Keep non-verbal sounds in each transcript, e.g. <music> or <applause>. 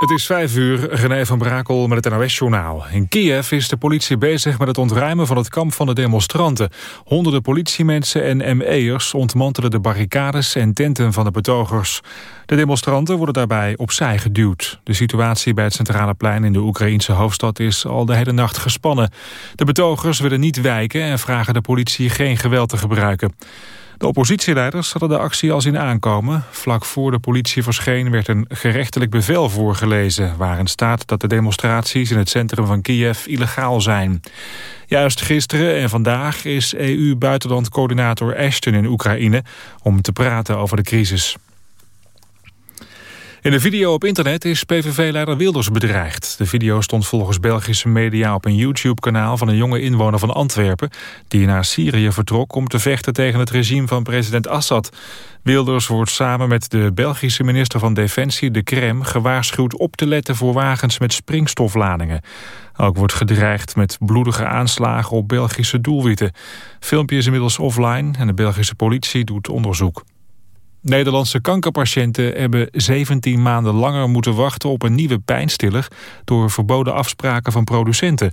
Het is vijf uur, René van Brakel met het NOS-journaal. In Kiev is de politie bezig met het ontruimen van het kamp van de demonstranten. Honderden politiemensen en ME'ers ontmantelen de barricades en tenten van de betogers. De demonstranten worden daarbij opzij geduwd. De situatie bij het centrale plein in de Oekraïense hoofdstad is al de hele nacht gespannen. De betogers willen niet wijken en vragen de politie geen geweld te gebruiken. De oppositieleiders hadden de actie al zien aankomen. Vlak voor de politie verscheen werd een gerechtelijk bevel voorgelezen... waarin staat dat de demonstraties in het centrum van Kiev illegaal zijn. Juist gisteren en vandaag is EU-buitenlandcoördinator Ashton in Oekraïne... om te praten over de crisis. In de video op internet is PVV-leider Wilders bedreigd. De video stond volgens Belgische media op een YouTube-kanaal van een jonge inwoner van Antwerpen... die naar Syrië vertrok om te vechten tegen het regime van president Assad. Wilders wordt samen met de Belgische minister van Defensie, de Krem... gewaarschuwd op te letten voor wagens met springstofladingen. Ook wordt gedreigd met bloedige aanslagen op Belgische doelwitten. Filmpje is inmiddels offline en de Belgische politie doet onderzoek. Nederlandse kankerpatiënten hebben 17 maanden langer moeten wachten op een nieuwe pijnstiller door verboden afspraken van producenten.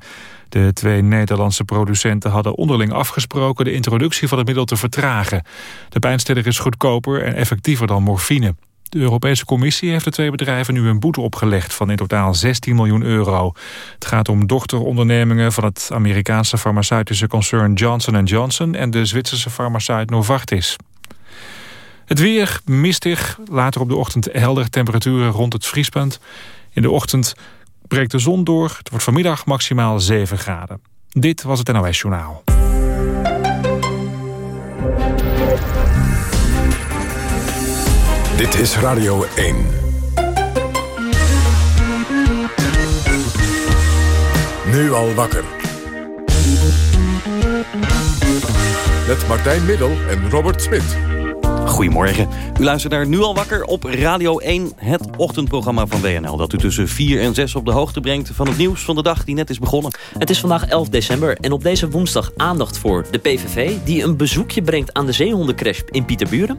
De twee Nederlandse producenten hadden onderling afgesproken de introductie van het middel te vertragen. De pijnstiller is goedkoper en effectiever dan morfine. De Europese Commissie heeft de twee bedrijven nu een boete opgelegd van in totaal 16 miljoen euro. Het gaat om dochterondernemingen van het Amerikaanse farmaceutische concern Johnson Johnson en de Zwitserse farmaceut Novartis. Het weer mistig, later op de ochtend helder, temperaturen rond het vriespunt. In de ochtend breekt de zon door, het wordt vanmiddag maximaal 7 graden. Dit was het NOS Journaal. Dit is Radio 1. Nu al wakker. Met Martijn Middel en Robert Smit. Goedemorgen. U luistert naar Nu al wakker op Radio 1, het ochtendprogramma van WNL... dat u tussen 4 en 6 op de hoogte brengt van het nieuws van de dag die net is begonnen. Het is vandaag 11 december en op deze woensdag aandacht voor de PVV... die een bezoekje brengt aan de zeehondencrash in Pieterburen.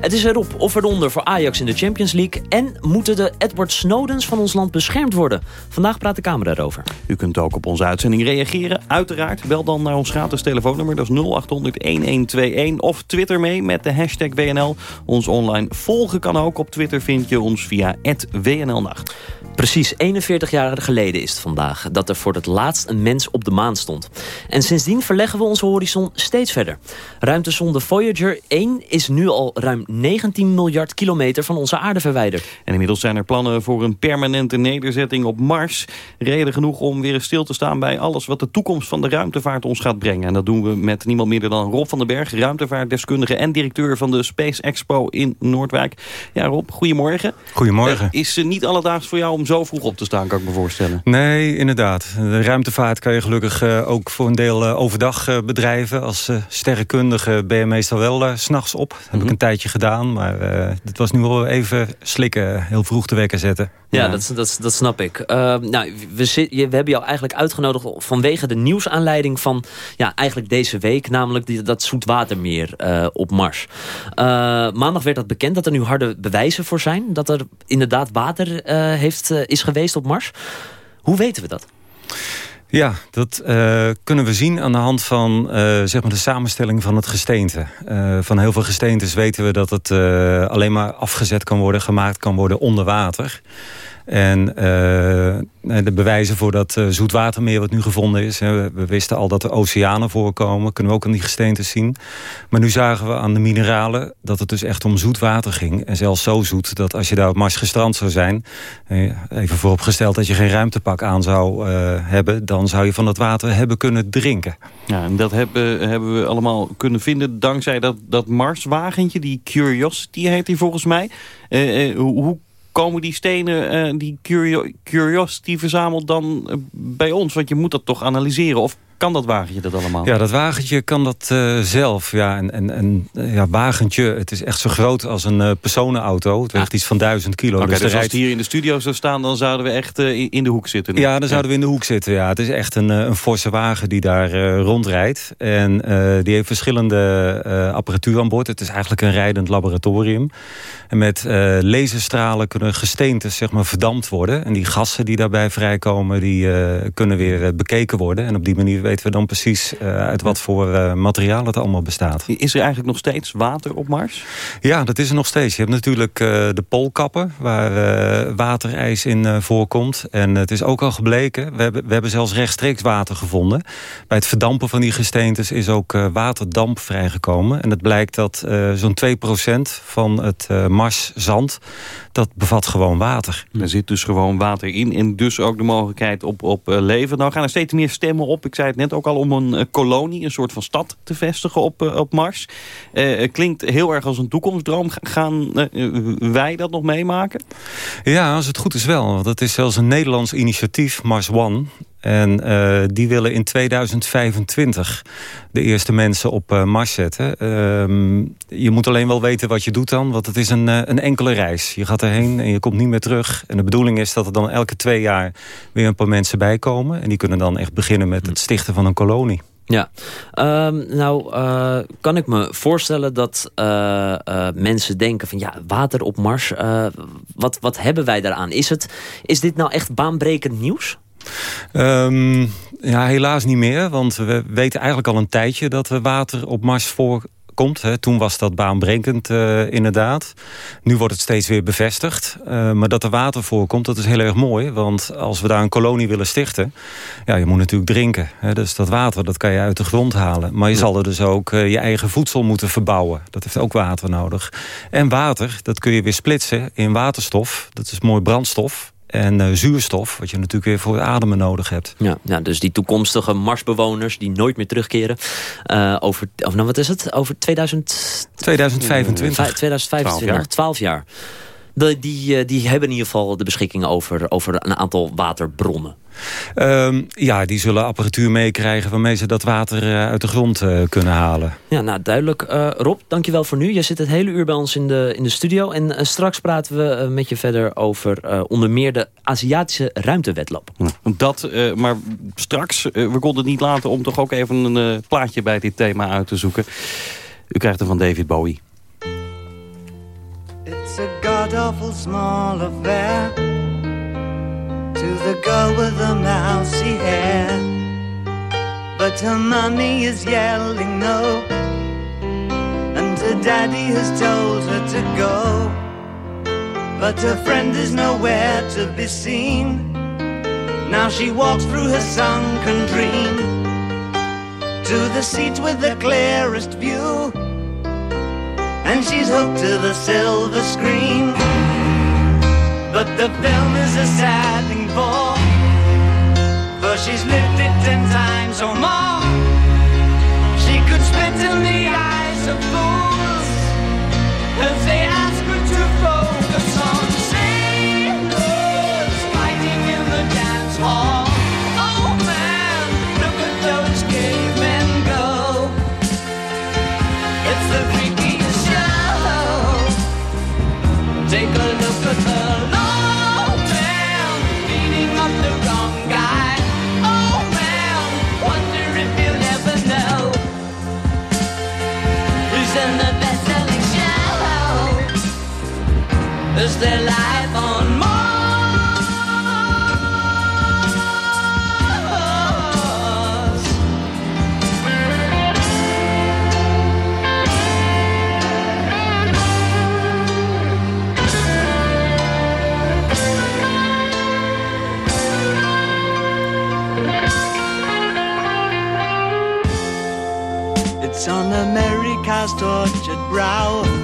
Het is erop of eronder voor Ajax in de Champions League... en moeten de Edward Snowdens van ons land beschermd worden? Vandaag praat de Kamer daarover. U kunt ook op onze uitzending reageren. Uiteraard, bel dan naar ons gratis telefoonnummer. Dat is 0800-1121 of Twitter mee met de hashtag WNL ons online volgen kan ook. Op Twitter vind je ons via @wnlnacht. Precies 41 jaar geleden is het vandaag dat er voor het laatst een mens op de maan stond. En sindsdien verleggen we onze horizon steeds verder. Ruimtesonde Voyager 1 is nu al ruim 19 miljard kilometer van onze aarde verwijderd. En inmiddels zijn er plannen voor een permanente nederzetting op Mars. Reden genoeg om weer eens stil te staan bij alles wat de toekomst van de ruimtevaart ons gaat brengen. En dat doen we met niemand minder dan Rob van den Berg, ruimtevaartdeskundige en directeur van de Space Expo in Noordwijk. Ja Rob, goedemorgen. Goedemorgen. Uh, is niet alledaags voor jou om zo vroeg op te staan, kan ik me voorstellen. Nee, inderdaad. De ruimtevaart kan je gelukkig uh, ook voor een deel uh, overdag uh, bedrijven. Als sterrenkundige ben je meestal wel s s'nachts op. Dat heb mm -hmm. ik een tijdje gedaan, maar het was nu wel even slikken, heel vroeg te wekken zetten. Ja, ja. Dat, dat, dat snap ik. nou, we, zit, we hebben jou eigenlijk uitgenodigd vanwege de nieuwsaanleiding van ja, eigenlijk deze week. Namelijk die, dat zoetwatermeer op Mars. maandag werd dat bekend dat er nu harde bewijzen voor zijn. Dat er inderdaad water heeft is geweest op Mars. Hoe weten we dat? Ja, dat uh, kunnen we zien aan de hand van uh, zeg maar de samenstelling van het gesteente. Van heel veel gesteentes weten we dat het alleen maar afgezet kan worden, gemaakt kan worden onder water. En uh, de bewijzen voor dat uh, zoetwatermeer wat nu gevonden is. We wisten al dat er oceanen voorkomen. Kunnen we ook aan die gesteentes zien. Maar nu zagen we aan de mineralen dat het dus echt om zoet water ging. En zelfs zo zoet dat als je daar op Mars gestrand zou zijn... even vooropgesteld dat je geen ruimtepak aan zou uh, hebben... dan zou je van dat water hebben kunnen drinken. Ja, en dat hebben, hebben we allemaal kunnen vinden dankzij dat, dat Marswagentje. Die Curiosity heet die volgens mij. hoe, hoe komen die stenen, uh, die Curiosity verzameld dan uh, bij ons? Want je moet dat toch analyseren? Of kan dat wagentje dat allemaal? Ja, dat wagentje kan dat zelf. Ja, en, en, en ja, wagentje, het is echt zo groot als een personenauto. Het weegt iets van duizend kilo. Okay, dus, dus als het hier in de studio zou staan, dan zouden we echt in de hoek zitten. Ja, dan zouden we in de hoek zitten. Ja, het is echt een, een forse wagen die daar rondrijdt. En die heeft verschillende apparatuur aan boord. Het is eigenlijk een rijdend laboratorium. En met laserstralen kunnen gesteentes zeg maar, verdampt worden. En die gassen die daarbij vrijkomen, die kunnen weer bekeken worden. En op die manier weten we dan precies uit wat voor materiaal het allemaal bestaat. Is er eigenlijk nog steeds water op Mars? Ja, dat is er nog steeds. Je hebt natuurlijk de poolkappen, waar waterijs in voorkomt. En het is ook al gebleken, we hebben, we hebben zelfs rechtstreeks water gevonden. Bij het verdampen van die gesteentes is ook waterdamp vrijgekomen. En het blijkt dat zo'n 2% van het marszand, dat bevat gewoon water. Er zit dus gewoon water in en dus ook de mogelijkheid op, op eh, leven. Nou gaan er steeds meer stemmen op. Ik zei net ook al om een eh, kolonie, een soort van stad te vestigen op, eh, op Mars. Uh, klinkt heel erg als een toekomstdroom. Gaan wij dat nog meemaken? Ja, als het goed is wel. Dat is zelfs een Nederlands initiatief, Mars One. En uh, die willen in 2025 de eerste mensen op uh, Mars zetten. Uh, je moet alleen wel weten wat je doet dan. Want het is een, uh, een enkele reis. Je gaat erheen en je komt niet meer terug. En de bedoeling is dat er dan elke twee jaar weer een paar mensen bijkomen. En die kunnen dan echt beginnen met het stichten van een kolonie. Ja, um, nou kan ik me voorstellen dat mensen denken van ja, water op Mars, wat, wat hebben wij daaraan? Is, het, is dit nou echt baanbrekend nieuws? Um, ja, helaas niet meer. Want we weten eigenlijk al een tijdje dat er water op Mars voorkomt. Hè. Toen was dat baanbrekend uh, inderdaad. Nu wordt het steeds weer bevestigd. Uh, maar dat er water voorkomt, dat is heel erg mooi. Want als we daar een kolonie willen stichten... ja, je moet natuurlijk drinken. Hè. Dus dat water, dat kan je uit de grond halen. Maar je zal er dus ook uh, je eigen voedsel moeten verbouwen. Dat heeft ook water nodig. En water, dat kun je weer splitsen in waterstof. Dat is mooi brandstof en uh, zuurstof, wat je natuurlijk weer voor ademen nodig hebt. Ja, ja dus die toekomstige Marsbewoners die nooit meer terugkeren. Uh, over, of nou, wat is het? Over 2000... 2025. 2025, 12 jaar. 12 jaar. Die, die, die hebben in ieder geval de beschikking over, over een aantal waterbronnen. Um, ja, die zullen apparatuur meekrijgen waarmee ze dat water uh, uit de grond uh, kunnen halen. Ja, nou duidelijk. Uh, Rob, dankjewel voor nu. Je zit het hele uur bij ons in de, in de studio. En straks praten we met je verder over onder meer de Aziatische ruimtewedloop. Dat, maar straks, we konden het niet laten om toch ook even een plaatje bij dit thema uit te zoeken. U krijgt hem van David Bowie. It's a god-awful small affair to the girl with the mousy hair. But her mommy is yelling no, and her daddy has told her to go. But her friend is nowhere to be seen. Now she walks through her sunken dream to the seat with the clearest view, and she's hooked to the silver screen. But the film is a sad thing for For she's lived it ten times or more. She could spit in the eyes of fools. As they ask her to focus on sailors Fighting in the dance hall. Oh man, is life on Mars. It's on America's tortured brow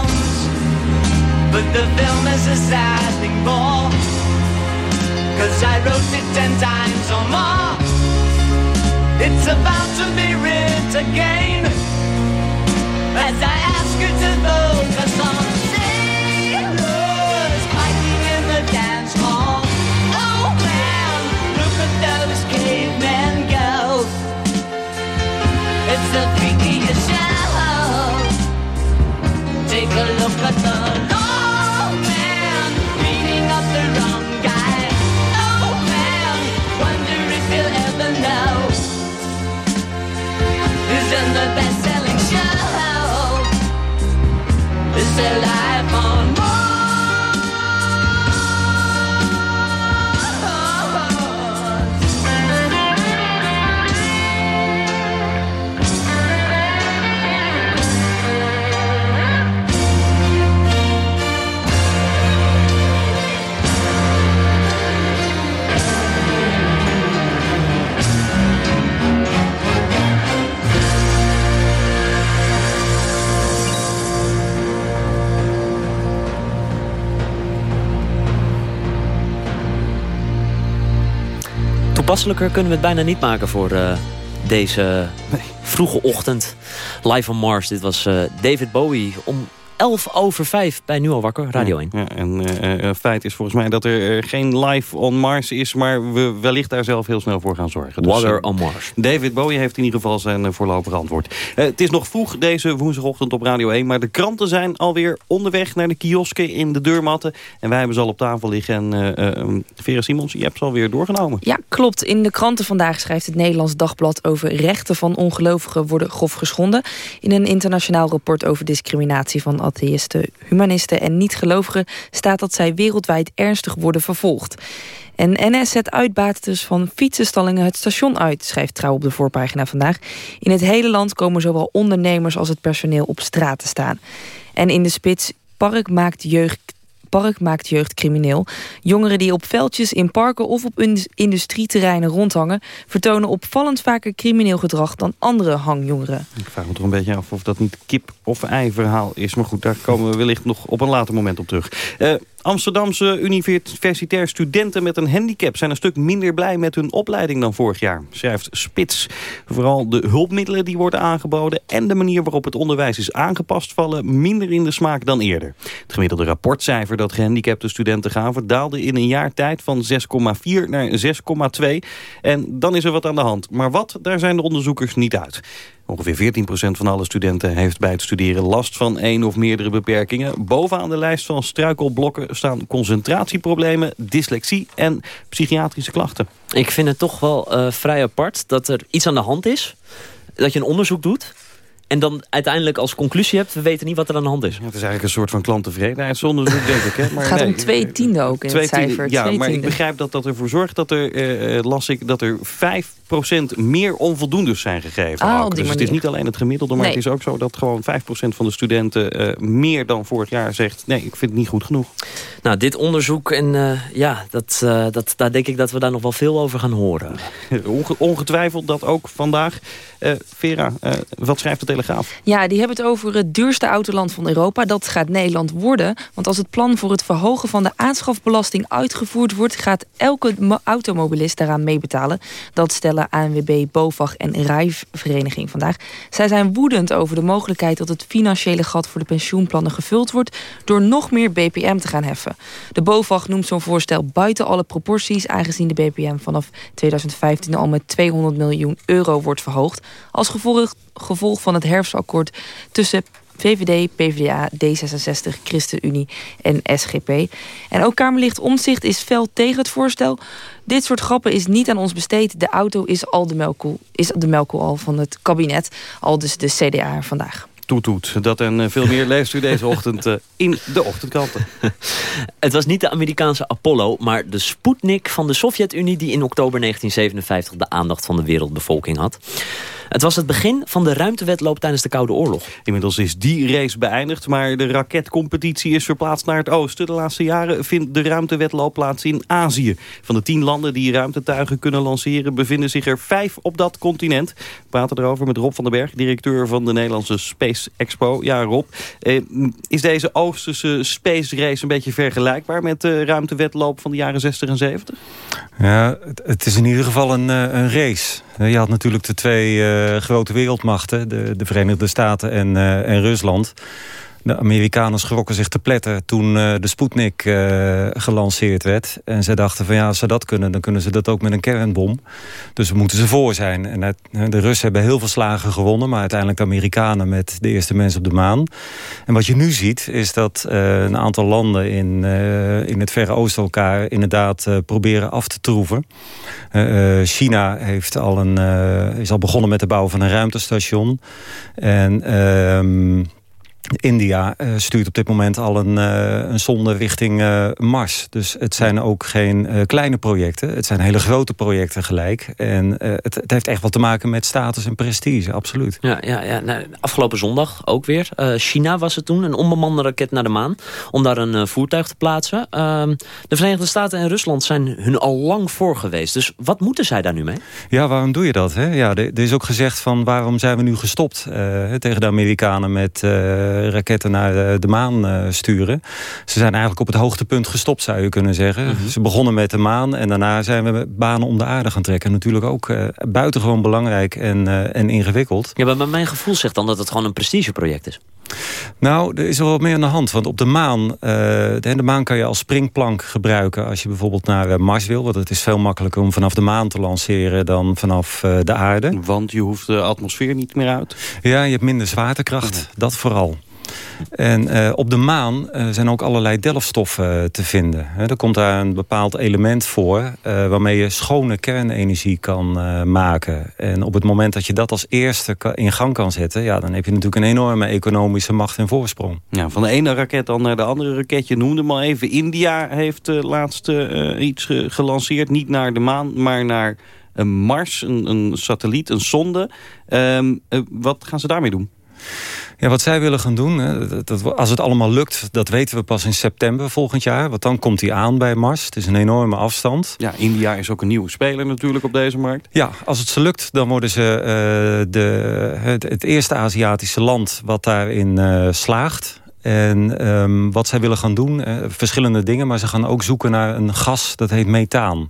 But the film is a sad thing more. Cause I wrote it ten times or more. It's about to be written again. As I ask you to some sailors fighting in the dance hall. Oh man, look at those. It's the freakiest show. Take a look at the Is their Toepasselijker kunnen we het bijna niet maken voor uh, deze vroege ochtend. Live on Mars. Dit was uh, David Bowie om 11 over 5 bij Nu al wakker, Radio 1. Ja, en uh, feit is volgens mij dat er geen live on Mars is... maar we wellicht daar zelf heel snel voor gaan zorgen. Water dus, on Mars. David Bowie heeft in ieder geval zijn voorlopige antwoord. het is nog vroeg deze woensdagochtend op Radio 1... maar de kranten zijn alweer onderweg naar de kiosken in de deurmatten. En wij hebben ze al op tafel liggen. En Vera Simons, je hebt ze alweer doorgenomen. Ja, klopt. In de kranten vandaag schrijft het Nederlands Dagblad... over rechten van ongelovigen worden grof geschonden. In een internationaal rapport over discriminatie van atheïsten, humanisten en niet-gelovigen staat dat zij wereldwijd ernstig worden vervolgd. En NS zet uitbaters van fietsenstallingen het station uit, schrijft Trouw op de voorpagina vandaag. In het hele land komen zowel ondernemers als het personeel op straat te staan. En in de spits Park maakt jeugd park maakt jeugd crimineel. Jongeren die op veldjes, in parken of op industrieterreinen rondhangen... vertonen opvallend vaker crimineel gedrag dan andere hangjongeren. Ik vraag me toch een beetje af of dat niet kip-of-ei verhaal is. Maar goed, daar komen we wellicht nog op een later moment op terug. Uh, Amsterdamse universitair studenten met een handicap... zijn een stuk minder blij met hun opleiding dan vorig jaar, schrijft Spits. Vooral de hulpmiddelen die worden aangeboden... en de manier waarop het onderwijs is aangepast... vallen minder in de smaak dan eerder. Het gemiddelde rapportcijfer dat gehandicapte studenten gaven... daalde in een jaar tijd van 6,4 naar 6,2. En dan is er wat aan de hand. Maar wat, daar zijn de onderzoekers niet uit. Ongeveer 14% van alle studenten heeft bij het studeren last van één of meerdere beperkingen. Bovenaan de lijst van struikelblokken staan concentratieproblemen, dyslexie en psychiatrische klachten. Ik vind het toch wel uh, vrij apart dat er iets aan de hand is. Dat je een onderzoek doet en dan uiteindelijk als conclusie hebt... we weten niet wat er aan de hand is. Ja, het is eigenlijk een soort van klanttevredenheidsonderzoek, denk ik. Hè? Maar het gaat om twee tiende ook in twee het cijfer. Ja, maar ik begrijp dat dat ervoor zorgt dat er, uh, las ik, dat er 5% meer onvoldoendes zijn gegeven. Ah, dus manier. het is niet alleen het gemiddelde, maar nee. het is ook zo dat gewoon 5% van de studenten uh, meer dan vorig jaar zegt... nee, ik vind het niet goed genoeg. Nou, dit onderzoek, en uh, ja, dat, dat, daar denk ik dat we daar nog wel veel over gaan horen. <laughs> Ongetwijfeld dat ook vandaag. Vera, wat schrijft de Ja, die hebben het over het duurste autoland van Europa. Dat gaat Nederland worden. Want als het plan voor het verhogen van de aanschafbelasting uitgevoerd wordt... gaat elke automobilist daaraan meebetalen. Dat stellen ANWB, BOVAG en Rijvereniging vandaag. Zij zijn woedend over de mogelijkheid dat het financiële gat... voor de pensioenplannen gevuld wordt... door nog meer BPM te gaan heffen. De BOVAG noemt zo'n voorstel buiten alle proporties... aangezien de BPM vanaf 2015 al met 200 miljoen euro wordt verhoogd. Als gevolg, gevolg van het herfstakkoord tussen VVD, PvdA, D66, ChristenUnie en SGP. En ook Kamerlicht Omzicht is fel tegen het voorstel. Dit soort grappen is niet aan ons besteed. De auto is al de melkkoe, is de melkkoe al van het kabinet. Al dus de CDA vandaag. Toet, toet. Dat en veel meer leest u deze <laughs> ochtend in de ochtendkranten. <laughs> Het was niet de Amerikaanse Apollo, maar de Sputnik van de Sovjet-Unie... die in oktober 1957 de aandacht van de wereldbevolking had. Het was het begin van de ruimtewedloop tijdens de Koude Oorlog. Inmiddels is die race beëindigd, maar de raketcompetitie is verplaatst naar het oosten. De laatste jaren vindt de ruimtewedloop plaats in Azië. Van de tien landen die ruimtetuigen kunnen lanceren... bevinden zich er vijf op dat continent. Praten erover met Rob van den Berg, directeur van de Nederlandse Space Expo. Ja, Rob, eh, is deze Oosterse space race een beetje vergelijkbaar... met de ruimtewedloop van de jaren 60 en 70? Ja, het, is in ieder geval een, eh, een race. Je had natuurlijk de twee uh, grote wereldmachten, de, de Verenigde Staten en, en Rusland. De Amerikanen schrokken zich te pletten toen uh, de Sputnik uh, gelanceerd werd. En ze dachten van ja, als ze dat kunnen, dan kunnen ze dat ook met een kernbom. Dus we moeten ze voor zijn. En het, de Russen hebben heel veel slagen gewonnen... maar uiteindelijk de Amerikanen met de eerste mensen op de maan. En wat je nu ziet, is dat uh, een aantal landen in, in het Verre Oosten... elkaar inderdaad proberen af te troeven. China heeft al een, is al begonnen met de bouw van een ruimtestation. En... India uh, stuurt op dit moment al een, uh, een zonde richting uh, Mars. Dus het zijn ook geen kleine projecten. Het zijn hele grote projecten gelijk. En het, het, heeft echt wat te maken met status en prestige, absoluut. Ja, ja, ja nou, afgelopen zondag ook weer. China was het toen, een onbemande raket naar de maan. Om daar een voertuig te plaatsen. Ehm, de Verenigde Staten en Rusland zijn hun al lang voor geweest. Dus wat moeten zij daar nu mee? Ja, waarom doe je dat? Hè? Ja, er, is ook gezegd van waarom zijn we nu gestopt tegen de Amerikanen met raketten naar de maan eh, sturen. Ze zijn eigenlijk op het hoogtepunt gestopt, zou je kunnen zeggen. Mhm. Ze begonnen met de maan en daarna zijn we banen om de aarde gaan trekken. Natuurlijk ook buitengewoon belangrijk en, en ingewikkeld. Ja, maar mijn gevoel zegt dan dat het gewoon een prestigeproject is. Nou, er is wel wat meer aan de hand. Want op de maan, uh, de, de, maan kan je als springplank gebruiken... als je bijvoorbeeld naar Mars wil. Want het is veel makkelijker om vanaf de maan te lanceren... dan vanaf uh, de aarde. Want je hoeft de atmosfeer niet meer uit? Ja, je hebt minder zwaartekracht. Dat vooral. En uh, op de maan uh, zijn ook allerlei delfstoffen uh, te vinden. er komt daar een bepaald element voor... waarmee je schone kernenergie kan maken. En op het moment dat je dat als eerste in gang kan zetten... Ja, dan heb je natuurlijk een enorme economische macht en voorsprong. Ja, van de ene raket dan naar de andere raket. Je noemde maar even. India heeft laatst iets gelanceerd. Niet naar de maan, maar naar Mars. Een, een satelliet, een sonde. Ehm, wat gaan ze daarmee doen? Ja, wat zij willen gaan doen, dat, als het allemaal lukt... dat weten we pas in september volgend jaar. Want dan komt hij aan bij Mars. Het is een enorme afstand. Ja, India is ook een nieuwe speler natuurlijk op deze markt. Ja, als het ze lukt, dan worden ze uh, de, het, het, eerste Aziatische land... wat daarin uh, slaagt. En um, wat zij willen gaan doen, uh, verschillende dingen... maar ze gaan ook zoeken naar een gas, dat heet methaan.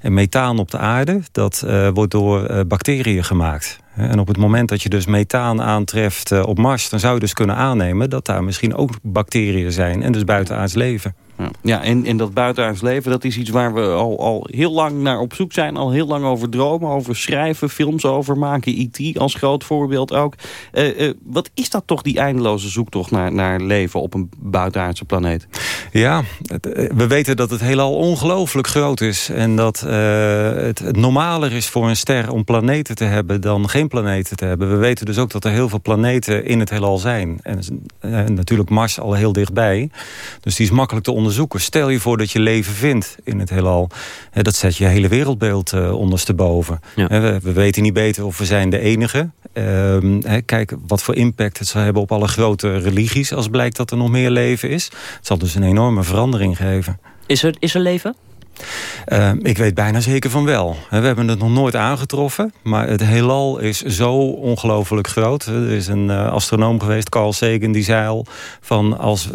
En methaan op de aarde, dat uh, wordt door uh, bacteriën gemaakt. En op het moment dat je dus methaan aantreft op Mars... dan zou je dus kunnen aannemen dat daar misschien ook bacteriën zijn... en dus buitenaards leven. Ja, en, en dat buitenaards leven, dat is iets waar we al, al heel lang naar op zoek zijn. Al heel lang over dromen, over schrijven, films over maken. E.T. als groot voorbeeld ook. Uh, uh, wat is dat toch, die eindeloze zoektocht naar, naar leven op een buitenaardse planeet? Ja, eh, we weten dat het heelal ongelooflijk groot is. En dat het, normaler is voor een ster om planeten te hebben dan geen planeten te hebben. We weten dus ook dat er heel veel planeten in het heelal zijn. En uh, natuurlijk Mars al heel dichtbij. Dus die is makkelijk te onderzoeken onderzoeken. Stel je voor dat je leven vindt in het heelal. Dat zet je hele wereldbeeld uh, ondersteboven. We, we, weten niet beter of we zijn de enige. Uh, kijk wat voor impact het zal hebben op alle grote religies... als blijkt dat er nog meer leven is. Het zal dus een enorme verandering geven. Is er, is er leven? Uh, ik weet bijna zeker van wel. We hebben het nog nooit aangetroffen. Maar het heelal is zo ongelooflijk groot. Er is een uh, astronoom geweest, Carl Sagan, die zei al... van als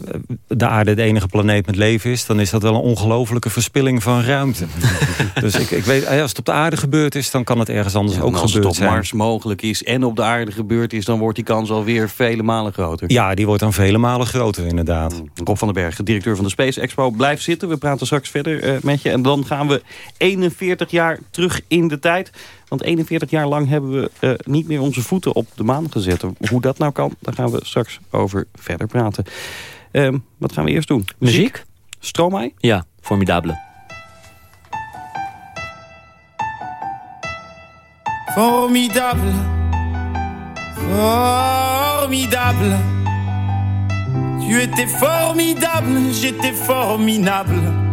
de aarde de enige planeet met leven is... dan is dat wel een ongelofelijke verspilling van ruimte. <laughs> dus ik, ik weet, als het op de aarde gebeurd is... dan kan het ergens anders ook gebeurd zijn. Als het op Mars mogelijk is en op de aarde gebeurd is... dan wordt die kans alweer vele malen groter. Ja, die wordt dan vele malen groter, inderdaad. Rob van den Berg, directeur van de Space Expo. Blijf zitten, we praten straks verder uh, met je... En dan gaan we 41 jaar terug in de tijd. Want 41 jaar lang hebben we uh, niet meer onze voeten op de maan gezet. Hoe dat nou kan, daar gaan we straks over verder praten. Uh, wat gaan we eerst doen? Muziek? Muziek? Stromae? Ja, formidabele. Formidable. Formidable. Tu étais formidable, j'étais formidable.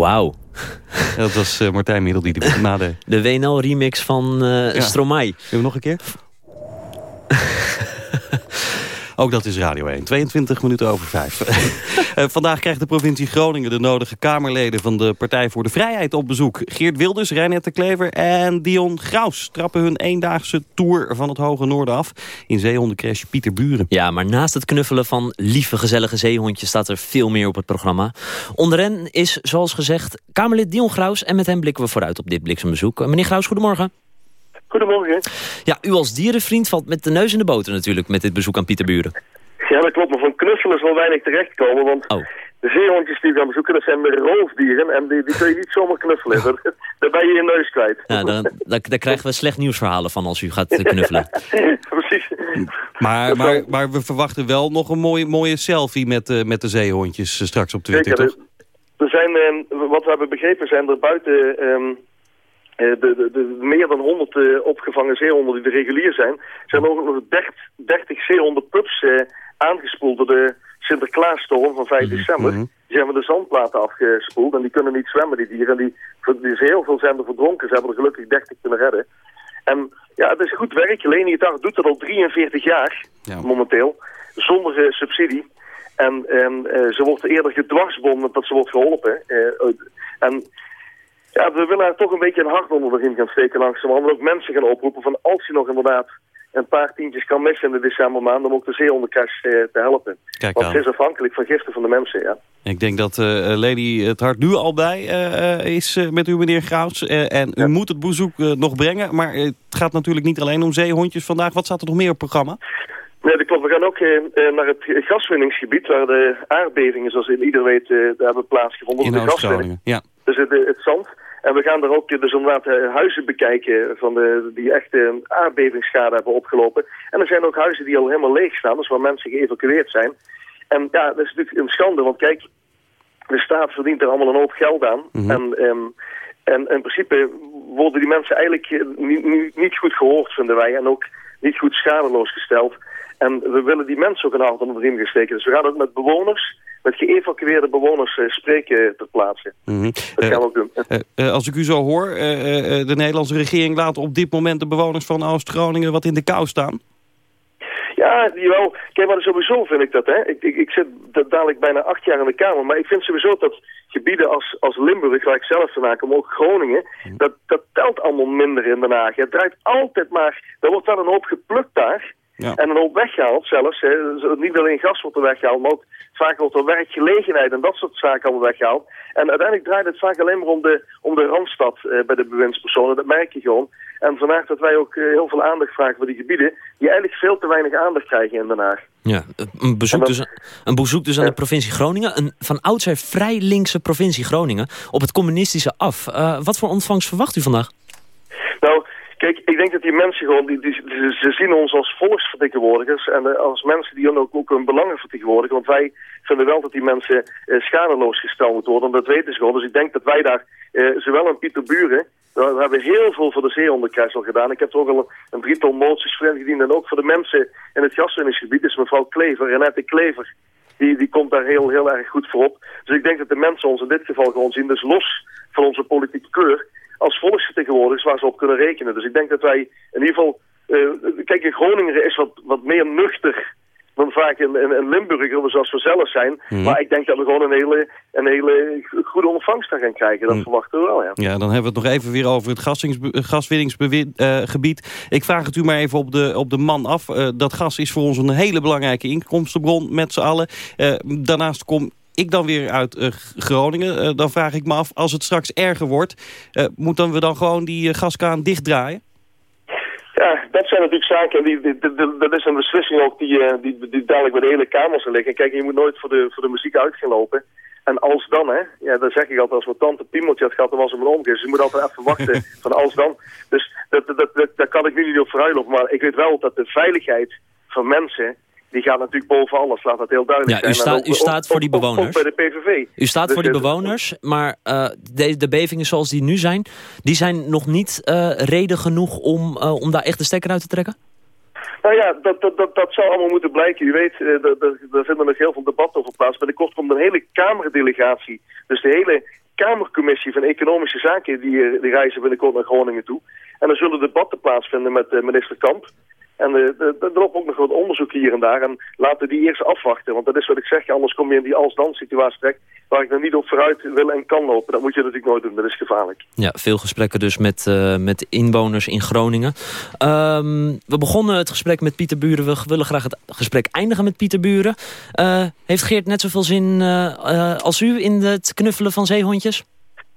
Wauw. Dat was eh, Martijn Middel die de, <laughs> na de... De WNL-remix van eh Stromae. Zullen we nog een keer? Ook dat is Radio 1. 22 minuten over 5. <laughs> Eh, vandaag krijgt de provincie Groningen de nodige Kamerleden van de Partij voor de Vrijheid op bezoek. Geert Wilders, Reinhard Klever en Dion Graus trappen hun eendaagse tour van het Hoge Noorden af. In zeehondencrash Pieter Buren. Ja, maar naast het knuffelen van lieve, gezellige zeehondjes... staat er veel meer op het programma. Onder hen is, zoals gezegd, Kamerlid Dion Graus... en met hem blikken we vooruit op dit bliksembezoek. Eh, Meneer Graus, goedemorgen. Goedemorgen. Ja, u als dierenvriend valt met de neus in de boter natuurlijk... met dit bezoek aan Pieter Buren. Ja, dat klopt, maar van knuffelen zal weinig terechtkomen, want Oh. de zeehondjes die we gaan bezoeken, dat zijn meer roofdieren en die, die kun je niet zomaar knuffelen. Dat- Daar ben je je neus kwijt. Ja, daar, daar, daar krijgen we slecht nieuwsverhalen van als u gaat eh, knuffelen. <laughs> Precies. Maar, maar, maar we verwachten wel nog een mooie, mooie selfie met, eh, met de zeehondjes eh, straks op Twitter, Zeker. toch? Er zijn, eh, wat we hebben begrepen, zijn er buiten ehm, eh, de, de, de meer dan 100 eh, opgevangen zeehonden die er regulier zijn, zijn ook nog 30, 30 zeehondenpups eh, aangespoeld door de Sinterklaasstorm van 5 december. mhm. Die zijn met de zandplaten afgespoeld en die kunnen niet zwemmen, die dieren. Die, die is heel veel zijn er verdronken. Ze hebben er gelukkig 30 kunnen redden. En ja, het is goed werk. Leni het Hart doet dat al 43 jaar, Ja. momenteel, zonder eh, subsidie. En eh, ze wordt eerder gedwarsbonden dat ze wordt geholpen. Eh, en ja, we willen haar toch een beetje een hart onder de riem gaan steken langzamerhand. En ook mensen gaan oproepen van als je nog inderdaad een paar tientjes kan missen in de decembermaand om ook de zeehondenkast eh, te helpen. Kijk Want het is afhankelijk van giften van de mensen, ja. Ik denk dat eh, Lady het hart nu al bij eh, eh, is eh, met u, meneer Grauws. Eh, en u moet het bezoek eh, nog brengen. Maar eh, het gaat natuurlijk niet alleen om zeehondjes vandaag. Wat staat er nog meer op het programma? Nee, dat klopt. We gaan ook eh, eh, naar het gaswinningsgebied waar de aardbevingen, zoals ieder weet, eh, hebben plaatsgevonden. In. Oost-Groningen. Ja. Dus het, het zand. En we gaan daar ook dus inderdaad eh, huizen bekijken van de, die echt eh, aardbevingsschade hebben opgelopen. En er zijn ook huizen die al helemaal leeg staan, dus waar mensen geëvacueerd zijn. En ja, dat is natuurlijk een schande, want kijk, de staat verdient er allemaal een hoop geld aan. Mhm. En, ehm, en in principe worden die mensen eigenlijk eh, niet, niet, goed gehoord, vinden wij. En ook niet goed schadeloos gesteld. En we willen die mensen ook een hart onder de riem gaan steken. Dus we gaan ook met bewoners, met geëvacueerde bewoners eh, spreken ter plaatse. Mhm. Dat Eh, gaan we ook doen. eh, eh, als ik u zo hoor, eh, eh, eh, de Nederlandse regering laat op dit moment de bewoners van Oost-Groningen wat in de kou staan. Ja, jawel. Kijk, maar sowieso vind ik dat, hè. Ik, ik, ik zit da- dadelijk bijna acht jaar in de Kamer, maar ik vind sowieso dat gebieden als, als Limburg, waar ik zelf vandaan kom, ook Groningen, dat, dat telt allemaal minder in Den Haag. Het draait altijd maar, er wordt wel een hoop geplukt daar. Ja. En een hoop weggehaald zelfs. Hè. Niet alleen gas wordt er weggehaald, maar ook vaak wordt er werkgelegenheid en dat soort zaken allemaal weggehaald. En uiteindelijk draait het vaak alleen maar om de, om de Randstad eh, bij de bewindspersonen. Dat merk je gewoon. En vandaar dat wij ook eh, heel veel aandacht vragen voor die gebieden die eigenlijk veel te weinig aandacht krijgen in Den Haag. Ja, een bezoek, dus, een bezoek dus aan de provincie Groningen. Een van oudsher vrij linkse provincie Groningen. Op het communistische af. Eh, wat voor ontvangst verwacht u vandaag? Nou, kijk, ik denk dat die mensen gewoon, die, ze zien ons als volksvertegenwoordigers en eh, als mensen die hun ook, ook hun belangen vertegenwoordigen. Want wij vinden wel dat die mensen eh, schadeloos gesteld moeten worden, en dat weten ze gewoon. Dus ik denk dat wij daar, eh, zowel in Pieter Buren, we hebben heel veel voor de zeehondenkruis al gedaan. Ik heb er ook al een, een drietal moties voor ingediend. En ook voor de mensen in het gaswinningsgebied is mevrouw Klever, Renette Klever. Die, die komt daar heel, heel erg goed voor op. Dus ik denk dat de mensen ons in dit geval gewoon zien. Dus los van onze politieke kleur als volksvertegenwoordigers waar ze op kunnen rekenen. Dus ik denk dat wij in ieder geval... eh, kijk, in Groningen is wat, wat meer nuchter dan vaak in, in, in Limburg, zoals we zelf zijn. Mhm. Maar ik denk dat we gewoon een hele, een hele goede ontvangst gaan krijgen. Dat verwachten we wel, ja. Ja, dan hebben we het nog even weer over het gaswinningsgebied. ik vraag het u maar even op de, op de man af. Eh, dat gas is voor ons een hele belangrijke inkomstenbron met z'n allen. Eh, daarnaast kom ik dan weer uit eh, Groningen. Eh, dan vraag ik me af, als het straks erger wordt... eh, moeten we dan gewoon die gaskraan dichtdraaien? Ja, dat zijn natuurlijk zaken. Die, die, dat is een beslissing ook die, die, die dadelijk bij de hele Kamer zal liggen. Kijk, je moet nooit voor de, voor de muziek uit gaan lopen. En als dan, hè, ja, dan zeg ik altijd, als mijn tante Piemeltje had gehad, dan was het mijn omgekeerd. Dus je moet altijd even wachten <laughs> van als dan. Dus dat, dat, dat, daar kan ik nu niet op vooruit lopen. Maar ik weet wel dat de veiligheid van mensen, die gaat natuurlijk boven alles. Laat dat heel duidelijk Ja, u staat- u voor die ook bewoners. bij de PVV. U staat Dus voor die bewoners, maar eh, de, de bevingen zoals die nu zijn... die zijn nog niet eh, reden genoeg om, eh, om daar echt de stekker uit te trekken? Nou ja, dat, dat, dat, dat zou allemaal moeten blijken. U weet, daar- vinden nog heel veel debat over plaats. Binnenkort komt een hele Kamerdelegatie. Dus de hele Kamercommissie van Economische Zaken... die, die reizen binnenkort naar Groningen toe. En er zullen debatten plaatsvinden met minister Kamp. En er lopen ook nog wat onderzoek hier en daar. En laten we die eerst afwachten. Want dat is wat ik zeg. Anders kom je in die als-dan situatie terecht... waar ik dan niet op vooruit wil en kan lopen. Dat moet je natuurlijk nooit doen. Dat is gevaarlijk. Ja, veel gesprekken dus met, eh, met inwoners in Groningen. Ehm, we begonnen het gesprek met Pieter Buren. We willen graag het gesprek eindigen met Pieter Buren. Eh, heeft Geert net zoveel zin eh, als u in het knuffelen van zeehondjes?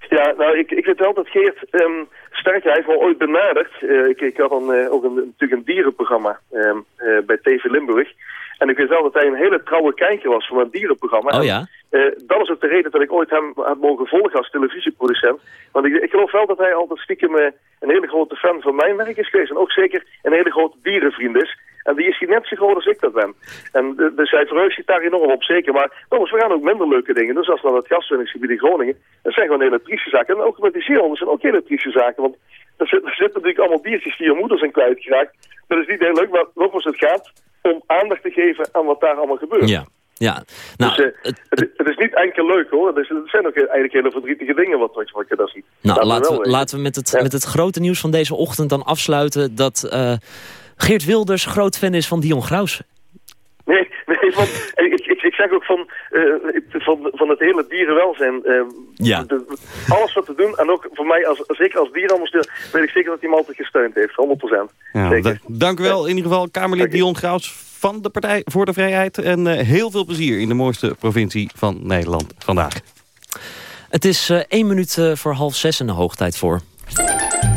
Ja, nou, ik, ik weet wel dat Geert um, sterk, hij heeft me ooit benaderd. Uh, ik, ik had dan uh, ook een, natuurlijk een dierenprogramma um, uh, bij TV Limburg. En ik weet wel dat hij een hele trouwe kijker was van een dierenprogramma. Oh ja? En, dat is ook de reden dat ik ooit hem had mogen volgen als televisieproducent. Want ik, ik geloof wel dat hij altijd stiekem een hele grote fan van mijn werk is geweest. En ook zeker een hele grote dierenvriend is. En die is hier net zo groot als ik dat ben. En dus hij verheugt zich daar enorm op, zeker. Maar jongens, we gaan ook minder leuke dingen. Dus als dan het gaswinningsgebied in Groningen, dat zijn gewoon hele trieste zaken. En ook met die zeehonden zijn ook hele trieste zaken. Want er, zit, zitten natuurlijk allemaal diertjes die je moeder zijn kwijtgeraakt. Dat is niet heel leuk, maar nogmaals, het gaat om aandacht te geven aan wat daar allemaal gebeurt. Ja. Ja, nou, dus, uh, het, het, het, is niet enkel leuk hoor. Het, is, het zijn ook eigenlijk hele verdrietige dingen wat, wat, wat je daar ziet. Nou, laten we, laten we met, het, ja. met het grote nieuws van deze ochtend dan afsluiten dat uh, Geert Wilders groot fan is van Dion Graus. Nee, nee want ik, ik, ik zeg ook van, eh, van, van het hele dierenwelzijn. eh, Ja. de- alles wat te doen. En ook voor mij, als, zeker als dierenambassadeur, weet ik zeker dat hij me altijd gesteund heeft. 100%. Ja, Zeker. da- dank u wel in ieder geval Kamerlid Dion Graus van de Partij voor de Vrijheid. En eh, heel veel plezier in de mooiste provincie van Nederland vandaag. Het is eh, één minuut eh, voor half zes en de hoogtijd voor.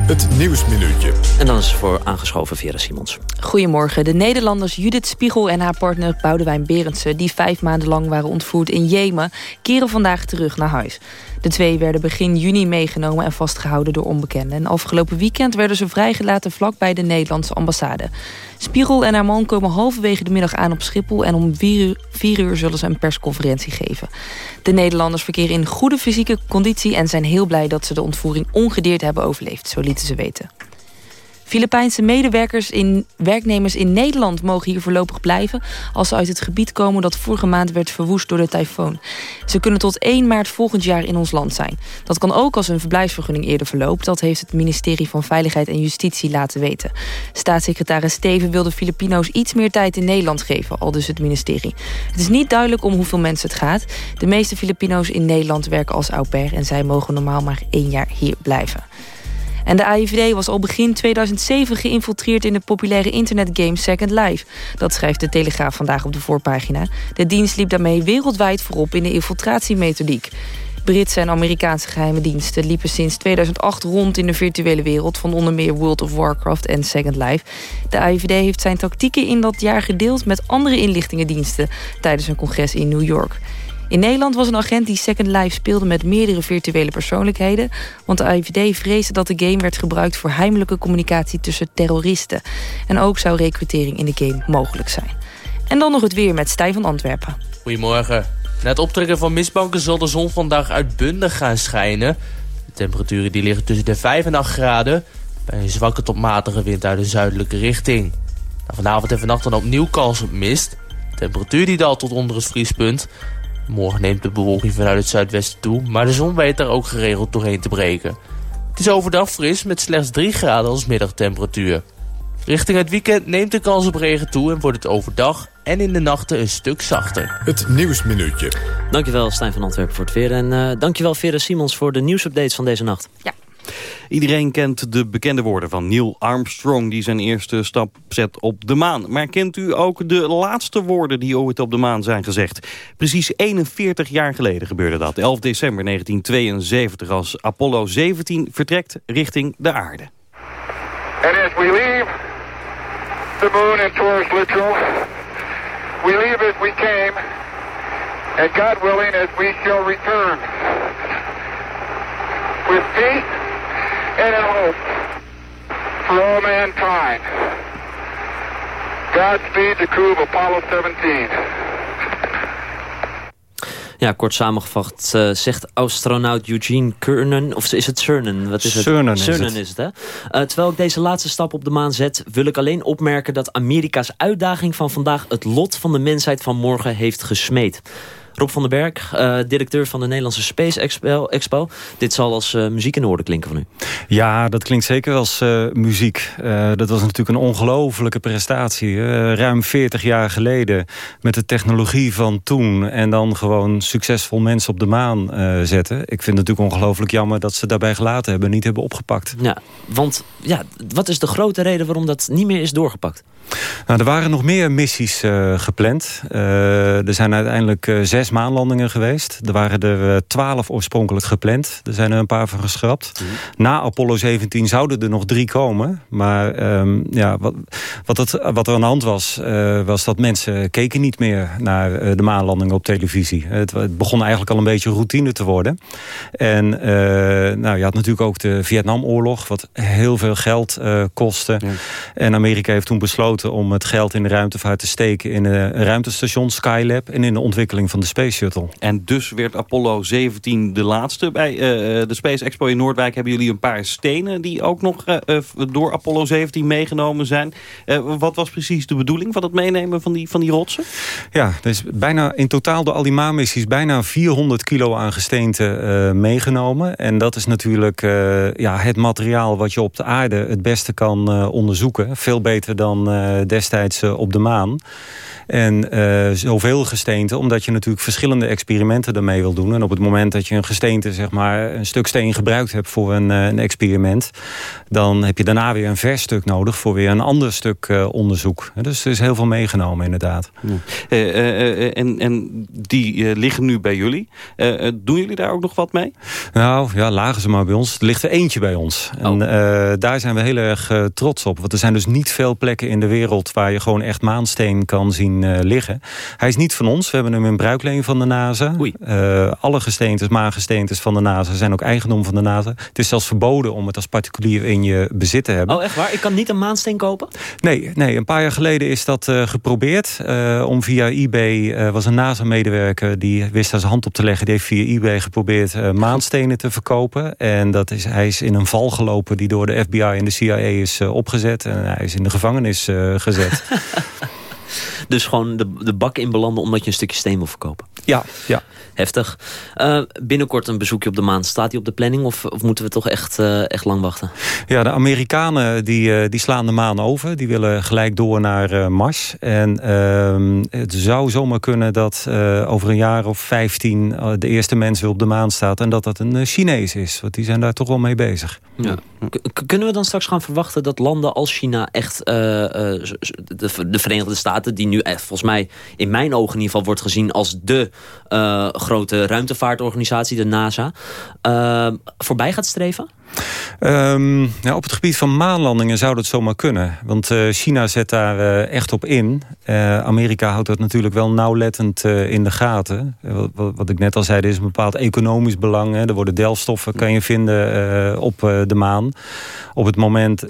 Het Nieuwsminuutje. En dan is voor aangeschoven Vera Simons. Goedemorgen. De Nederlanders Judith Spiegel en haar partner Boudewijn Berendsen... die vijf maanden lang waren ontvoerd in Jemen... keren vandaag terug naar huis. De twee werden begin juni meegenomen en vastgehouden door onbekenden. En afgelopen weekend werden ze vrijgelaten vlakbij de Nederlandse ambassade. Spiegel en haar man komen halverwege de middag aan op Schiphol... en om vier uur, uur zullen ze een persconferentie geven. De Nederlanders verkeren in goede fysieke conditie... en zijn heel blij dat ze de ontvoering ongedeerd hebben overleefd. Zo lieten ze weten. Filipijnse medewerkers in werknemers in Nederland mogen hier voorlopig blijven als ze uit het gebied komen dat vorige maand werd verwoest door de tyfoon. Ze kunnen tot 1 maart volgend jaar in ons land zijn. Dat kan ook als hun verblijfsvergunning eerder verloopt. Dat heeft het ministerie van Veiligheid en Justitie laten weten. Staatssecretaris Steven wil de Filipino's iets meer tijd in Nederland geven, al dus het ministerie. Het is niet duidelijk om hoeveel mensen het gaat. De meeste Filipino's in Nederland werken als au pair en zij mogen normaal maar één jaar hier blijven. En de AIVD was al begin 2007 geïnfiltreerd in de populaire internetgame Second Life. Dat schrijft de Telegraaf vandaag op de voorpagina. De dienst liep daarmee wereldwijd voorop in de infiltratiemethodiek. Britse en Amerikaanse geheime diensten liepen sinds 2008 rond in de virtuele wereld van onder meer World of Warcraft en Second Life. De AIVD heeft zijn tactieken in dat jaar gedeeld met andere inlichtingendiensten tijdens een congres in New York. In Nederland was een agent die Second Life speelde met meerdere virtuele persoonlijkheden. Want de AIVD vreesde dat de game werd gebruikt voor heimelijke communicatie tussen terroristen. En ook zou recrutering in de game mogelijk zijn. En dan nog het weer met Stijn van Antwerpen. Goedemorgen. Na het optrekken van mistbanken zal de zon vandaag uitbundig gaan schijnen. De temperaturen die liggen tussen de 5 en 8 graden... bij een zwakke tot matige wind uit de zuidelijke richting. Nou, vanavond en vannacht dan opnieuw kans op mist. Temperatuur die daalt tot onder het vriespunt. Morgen neemt de bewolking vanuit het zuidwesten toe... maar de zon weet er ook geregeld doorheen te breken. Het is overdag fris met slechts 3 graden als middagtemperatuur. Richting het weekend neemt de kans op regen toe... en wordt het overdag en in de nachten een stuk zachter. Het Nieuwsminuutje. Dankjewel Stijn van Antwerpen voor het weer. En eh, dankjewel Vera Simons voor de nieuwsupdates van deze nacht. Ja. Iedereen kent de bekende woorden van Neil Armstrong... die zijn eerste stap zet op de maan. Maar kent u ook de laatste woorden die ooit op de maan zijn gezegd? Precies 41 jaar geleden gebeurde dat. 11 december 1972 als Apollo 17 vertrekt richting de aarde. And as we leave the moon in Taurus Littrow, we leave as we came, and God willing, as we shall return with peace and hope for all mankind. Godspeed the crew of Apollo 17. Ja, kort samengevat eh, zegt astronaut Eugene Cernan... of is het Cernan? Wat is het? Cernan is Cernan het. is het, hè? Eh, terwijl ik deze laatste stap op de maan zet... wil ik alleen opmerken dat Amerika's uitdaging van vandaag... het lot van de mensheid van morgen heeft gesmeed. Rob van den Berg, eh, directeur van de Nederlandse Space Expo. Expo. Dit zal als eh, muziek in de oren klinken van u. Ja, dat klinkt zeker als eh, muziek. Dat was natuurlijk een ongelofelijke prestatie. ruim 40 jaar geleden met de technologie van toen... en dan gewoon succesvol mensen op de maan zetten. Ik vind het natuurlijk ongelooflijk jammer dat ze daarbij gelaten hebben... niet hebben opgepakt. Ja, want ja, wat is de grote reden waarom dat niet meer is doorgepakt? Nou, er waren nog meer missies eh, gepland. Eh, er zijn uiteindelijk eh, zes maanlandingen geweest. Er waren er twaalf oorspronkelijk gepland. Er zijn er een paar van geschrapt. Na Apollo 17 zouden er nog drie komen. Maar ehm, ja, wat, wat, het, wat er aan de hand was... was dat mensen keken niet meer naar de maanlandingen op televisie. Het, het begon eigenlijk al een beetje routine te worden. En nou, je had natuurlijk ook de Vietnamoorlog... wat heel veel geld kostte. En Amerika heeft toen besloten om het geld in de ruimtevaart te steken... in een ruimtestation Skylab en in de ontwikkeling van de Space Shuttle. En dus werd Apollo 17 de laatste. Bij uh, de Space Expo in Noordwijk hebben jullie een paar stenen... die ook nog uh, door Apollo 17 meegenomen zijn. wat was precies de bedoeling van het meenemen van die, van die rotsen? Ja, dus bijna in totaal door al die maanmissies... bijna 400 kilo aan gesteente meegenomen. En dat is natuurlijk ja, het materiaal wat je op de aarde het beste kan onderzoeken. Veel beter dan destijds op de maan. En uh, zoveel gesteente, omdat je natuurlijk verschillende experimenten daarmee wil doen. En op het moment dat je een gesteente, zeg maar, een stuk steen gebruikt hebt voor een, een experiment, dan heb je daarna weer een vers stuk nodig voor weer een ander stuk onderzoek. Dus er is heel veel meegenomen, inderdaad. Ja. en, en die liggen nu bij jullie. doen jullie daar ook nog wat mee? Nou, ja, lagen ze maar bij ons. Er ligt er eentje bij ons. Oh. En daar zijn we heel erg trots op. Want er zijn dus niet veel plekken in de wereld waar je gewoon echt maansteen kan zien uh, liggen. Hij is niet van ons. We hebben hem in bruikleen van de NASA. Uh, alle gesteentes, maangesteentes van de NASA zijn ook eigendom van de NASA. Het is zelfs verboden om het als particulier in je bezit te hebben. Oh, echt waar? Ik kan niet een maansteen kopen? Nee, nee een paar jaar geleden is dat uh, geprobeerd. om via eBay was een NASA-medewerker die wist daar zijn hand op te leggen. Die heeft via eBay geprobeerd maanstenen te verkopen. En dat is, hij is in een val gelopen die door de FBI en de CIA is opgezet. En hij is in de gevangenis gezet. <laughs> Dus gewoon de, de bak in belanden omdat je een stukje steen wil verkopen. Ja, ja. Heftig. Uh, binnenkort een bezoekje op de maan. Staat die op de planning of, of moeten we toch echt, uh, echt lang wachten? Ja, de Amerikanen die, uh, die slaan de maan over. Die willen gelijk door naar Mars. En ehm, het zou zomaar kunnen dat over een jaar of 15 de eerste mens weer op de maan staat. En dat dat een Chinees is. Want die zijn daar toch wel mee bezig. Ja. Kunnen we dan straks gaan verwachten dat landen als China echt de, de Verenigde Staten... die nu echt volgens mij in mijn ogen in ieder geval wordt gezien als de grote ruimtevaartorganisatie, de NASA, uh, voorbij gaat streven? Ja, op het gebied van maanlandingen zou dat zomaar kunnen. Want uh, China zet daar uh, echt op in. Uh, Amerika houdt dat natuurlijk wel nauwlettend in de gaten. Wat, wat, ik net al zei, er is een bepaald economisch belang. Er worden delfstoffen, kan je vinden op de maan. Op het moment,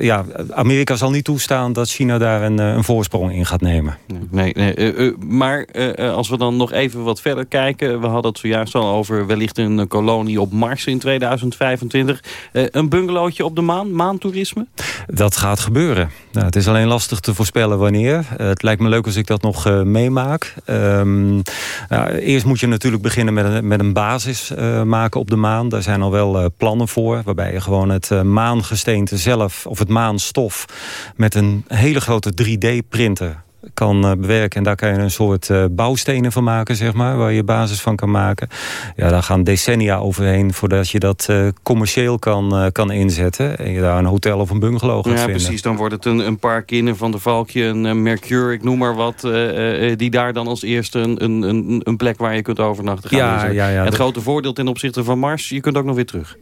ja, Amerika zal niet toestaan dat China daar een, een voorsprong in gaat nemen. Nee, nee maar als we dan nog even wat verder kijken. We hadden het zojuist al over wellicht een kolonie op Mars in 2025. Uh, een bungalowtje op de maan, maantoerisme? Dat gaat gebeuren. Nou, het is alleen lastig te voorspellen wanneer. Uh, het lijkt me leuk als ik dat nog uh, meemaak. Um, nou, eerst moet je natuurlijk beginnen met een, met een basis maken op de maan. Daar zijn al wel plannen voor. Waarbij je gewoon het maangesteente zelf of het maanstof... met een hele grote 3D-printer kan uh, bewerken. En daar kan je een soort uh, bouwstenen van maken, zeg maar. Waar je basis van kan maken. Ja, daar gaan decennia overheen voordat je dat uh, commercieel kan, kan inzetten. En je daar een hotel of een bungalow gaat ja, vinden. Ja, precies. Dan wordt het een, een park in Van de Valkje, een Mercure, ik noem maar wat. die daar dan als eerste een, een, een plek waar je kunt overnachten gaan. Ja, ja, ja, het grote voordeel ten opzichte van Mars, je kunt ook nog weer terug.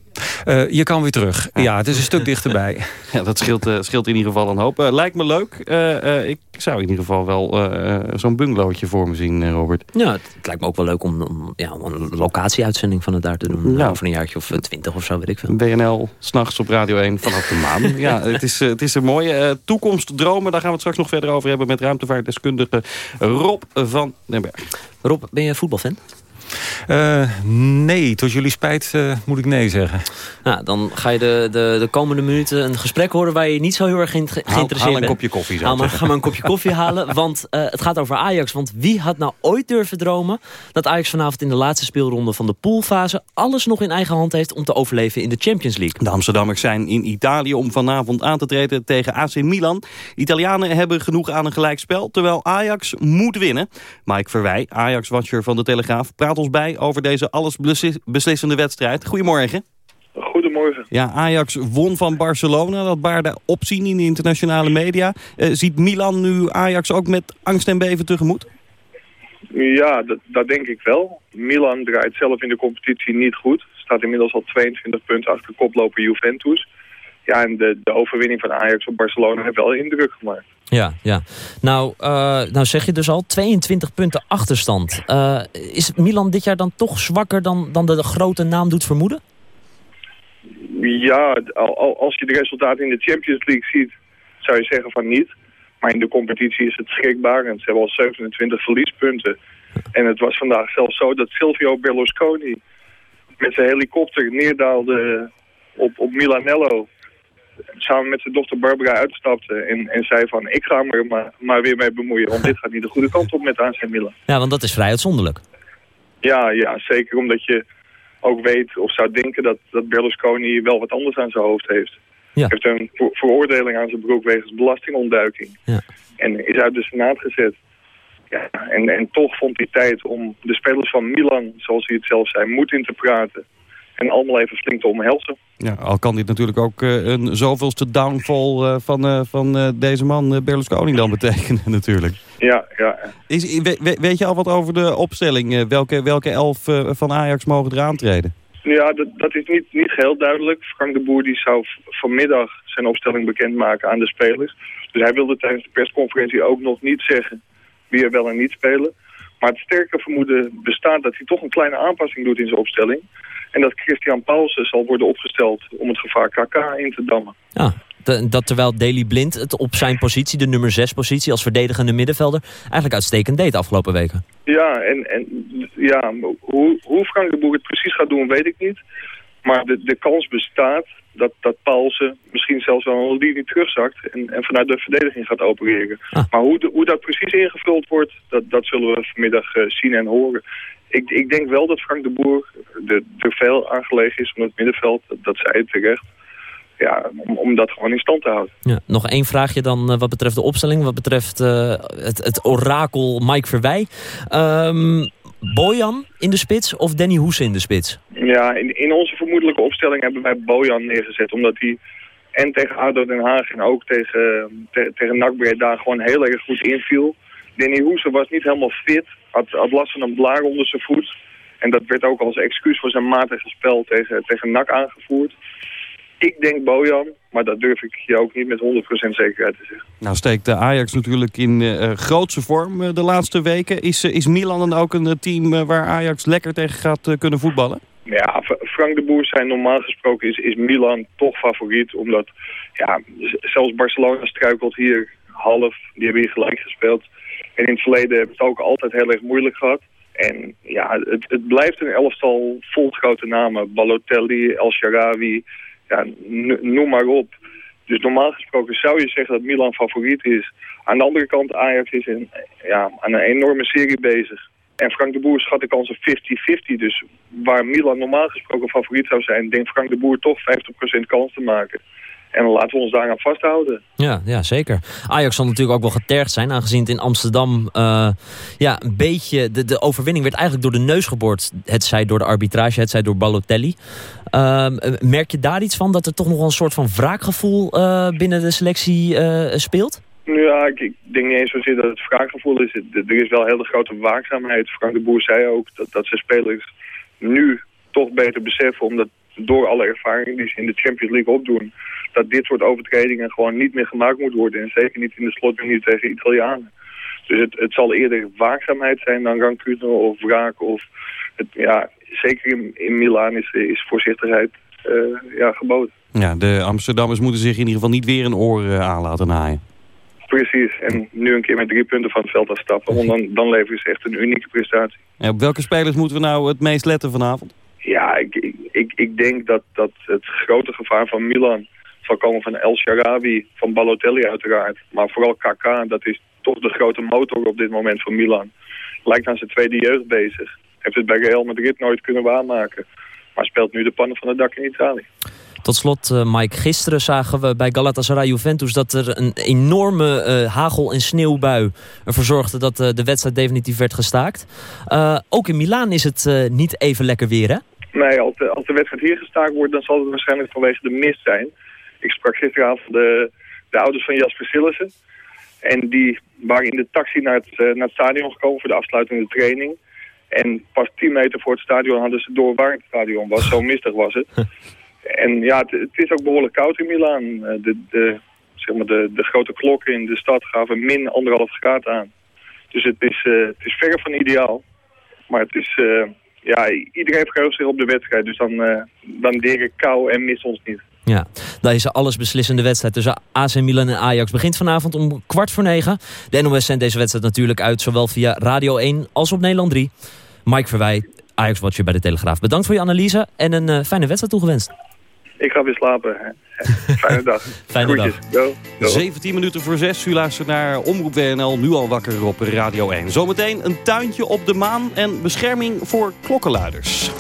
Uh, je kan weer terug. Ja, het is een stuk dichterbij. <laughs> Ja, dat scheelt, uh, scheelt in ieder geval een hoop. Uh, lijkt me leuk. ik zou in ieder geval wel zo'n bungalowtje voor me zien, Robert. Ja, het, het, lijkt me ook wel leuk om, om, ja, om een locatieuitzending van het daar te doen. Ja. Over een jaartje of twintig of zo, weet ik veel. BNL, s'nachts op Radio 1 vanaf de maan. <laughs> ja, het is, het is een mooie toekomstdromen. Daar gaan we het straks nog verder over hebben met ruimtevaartdeskundige Rob van den Berg. Rob, ben je voetbalfan? Uh, nee, tot jullie spijt uh, moet ik nee zeggen. Nou, dan ga je de, de, de komende minuten een gesprek horen... waar je niet zo heel erg ge geïnteresseerd bent. Haal een kopje koffie. Haal maar, ga maar een kopje koffie <laughs> halen, want uh, het gaat over Ajax. Want wie had nou ooit durven dromen... dat Ajax vanavond in de laatste speelronde van de poolfase... alles nog in eigen hand heeft om te overleven in de Champions League. De Amsterdammers zijn in Italië om vanavond aan te treden tegen AC Milan. Italianen hebben genoeg aan een gelijkspel, terwijl Ajax moet winnen. Mike Verwij, Ajax-watcher van de Telegraaf, praat ons bij over deze allesbeslissende wedstrijd. Goedemorgen. Goedemorgen. Ja, Ajax won van Barcelona. Dat baarde opzien in de internationale media. Uh, ziet Milan nu Ajax ook met angst en beven tegemoet? Ja, dat, dat, denk ik wel. Milan draait zelf in de competitie niet goed. Staat inmiddels al 22 punten achter koploper Juventus. Ja, en de, de overwinning van Ajax op Barcelona heeft wel indruk gemaakt. Ja, ja. Nou, uh, nou zeg je dus al 22 punten achterstand. Uh, is Milan dit jaar dan toch zwakker dan, dan de grote naam doet vermoeden? Ja, als je de resultaten in de Champions League ziet, zou je zeggen van niet. Maar in de competitie is het schrikbaar. En ze hebben al 27 verliespunten. En het was vandaag zelfs zo dat Silvio Berlusconi met zijn helikopter neerdaalde op, op Milanello. Samen met zijn dochter Barbara uitstapte en, en zei van ik ga me er maar, maar weer mee bemoeien. Want dit gaat niet de goede kant op met AC Milan. Ja, want dat is vrij uitzonderlijk. Ja, ja, zeker omdat je ook weet of zou denken dat, dat Berlusconi wel wat anders aan zijn hoofd heeft. Ja. Hij heeft een ver- veroordeling aan zijn broek wegens belastingontduiking. Ja. En is uit de Senaat gezet. Ja, en, en toch vond hij tijd om de spelers van Milan, zoals hij het zelf zei, moed in te praten. En allemaal even flink te omhelzen. Ja, al kan dit natuurlijk ook eh, een zoveelste downfall eh, van, eh, van deze man Berlusconi dan <laughs> betekenen natuurlijk. Ja, ja. Is, we- we- weet je al wat over de opstelling? Welke, welke elf van Ajax mogen er aantreden? Ja, dat, dat is niet, niet geheel duidelijk. Frank de Boer die zou vanmiddag zijn opstelling bekendmaken aan de spelers. Dus hij wilde tijdens de persconferentie ook nog niet zeggen wie er wel en niet spelen. Maar het sterke vermoeden bestaat dat hij toch een kleine aanpassing doet in zijn opstelling. En dat Christian Paulsen zal worden opgesteld om het gevaar KK in te dammen. Ja, dat terwijl Daley Blind het op zijn positie, de nummer 6 positie als verdedigende middenvelder, eigenlijk uitstekend deed de afgelopen weken. Ja, en, en ja, hoe, hoe Frank de Boer het precies gaat doen, weet ik niet. Maar de, de kans bestaat dat, dat Paulsen misschien zelfs wel een linie terugzakt en, en vanuit de verdediging gaat opereren. Maar hoe, de- hoe dat precies ingevuld wordt, dat, dat zullen we vanmiddag eh, zien en horen. Ik, ik denk wel dat Frank de Boer de- er veel aangelegen is om het middenveld, dat, dat zei het terecht, ja, om, om dat gewoon in stand te houden. Ja, nog één vraagje dan eh, wat betreft de opstelling, wat betreft eh, het, het orakel Mike Verwij. Ehm Bojan in de spits of Danny Hoese in de spits? Ja, in, in onze vermoedelijke opstelling hebben wij Bojan neergezet. Omdat hij en tegen ADO Den Haag en ook tegen, te- tegen NAC Breda gewoon heel erg goed inviel. Danny Hoese was niet helemaal fit. Had, had last van een blaar onder zijn voet. En dat werd ook als excuus voor zijn matige spel tegen, tegen NAC aangevoerd. Ik denk Bojan, maar dat durf ik je ook niet met 100% zekerheid te zeggen. Nou steekt de Ajax natuurlijk in eh, grootste vorm eh, de laatste weken. Is, is Milan dan ook een team waar Ajax lekker tegen gaat kunnen voetballen? Ja, Frank de Boer zijn normaal gesproken is, is Milan toch favoriet. Omdat ja, zelfs Barcelona struikelt hier half. Die hebben hier gelijk gespeeld. En in het verleden hebben ze het ook altijd heel erg moeilijk gehad. En ja, het, het blijft een elftal vol grote namen. Balotelli, El Sharawi, ja, noem maar op. Dus normaal gesproken zou je zeggen dat Milan favoriet is. Aan de andere kant, Ajax is een, ja, aan een enorme serie bezig. En Frank de Boer schat de kans op 50-50. Dus waar Milan normaal gesproken favoriet zou zijn... denkt Frank de Boer toch 50% kans te maken. En dan laten we ons daaraan vasthouden. Ja, ja, zeker. Ajax zal natuurlijk ook wel getergd zijn, aangezien het in Amsterdam eh, ja, een beetje... De, de overwinning werd eigenlijk door de neus geboord. Het zij door de arbitrage, het zij door Balotelli. Ehm, eh, merk je daar iets van, dat er toch nog wel een soort van wraakgevoel eh, binnen de selectie eh, speelt? Ja, ik, ik denk niet eens zozeer dat het vraaggevoel is. Er is wel hele grote waakzaamheid. Frank de Boer zei ook dat, dat zijn spelers nu toch beter beseffen... omdat door alle ervaring die ze in de Champions League opdoen... dat dit soort overtredingen gewoon niet meer gemaakt moet worden. En zeker niet in de slotminuut tegen Italianen. Dus het, het zal eerder waakzaamheid zijn dan rancune of wraak. Of het, ja, zeker in, in Milaan is, is voorzichtigheid eh, ja, geboden. Ja, de Amsterdammers moeten zich in ieder geval niet weer een oor eh, aan laten naaien. Precies. En nu een keer met drie punten van het veld afstappen. Want dan, dan leveren ze echt een unieke prestatie. En op welke spelers moeten we nou het meest letten vanavond? Ja, ik, ik, ik, ik denk dat, dat het grote gevaar van Milan zal komen van El Sharawi, van Balotelli uiteraard. Maar vooral KK, dat is toch de grote motor op dit moment van Milan. Lijkt aan zijn tweede jeugd bezig. Heeft het bij Real Madrid nooit kunnen waarmaken. Maar speelt nu de pannen van het dak in Italië. Tot slot, eh, Mike, gisteren zagen we bij Galatasaray Juventus... dat er een enorme eh, hagel- en sneeuwbui ervoor zorgde... dat eh, de wedstrijd definitief werd gestaakt. Ook in Milaan is het niet even lekker weer, hè? Nee, als de, als de wedstrijd hier gestaakt wordt, dan zal het waarschijnlijk vanwege de mist zijn. Ik sprak gisteravond de, de ouders van Jasper Sillissen. En die waren in de taxi naar het, eh, naar het stadion gekomen voor de afsluitende training. En pas 10 meter voor het stadion hadden ze door waar het stadion was. Zo mistig was het. En ja, het, het is ook behoorlijk koud in Milaan. Eh, De, de, zeg maar de, de grote klokken in de stad gaven min anderhalf graad aan. Dus het is, eh, het is verre van ideaal. Maar het is, ja, iedereen verheugt zich op de wedstrijd. Dus dan, eh dan deren kou en mist ons niet. Ja, deze allesbeslissende wedstrijd tussen AC Milan en Ajax begint vanavond om kwart voor negen. De NOS zendt deze wedstrijd natuurlijk uit, zowel via Radio 1 als op Nederland 3. Mike Verwij, Ajax-watcher bij de Telegraaf. Bedankt voor je analyse en een uh, fijne wedstrijd toegewenst. Ik ga weer slapen. <laughs> Fijne dag. Fijne dag. Go. Go. 17 minuten voor 6. U luistert naar Omroep WNL, nu al wakker op Radio 1. Zometeen een tuintje op de maan en bescherming voor klokkenluiders.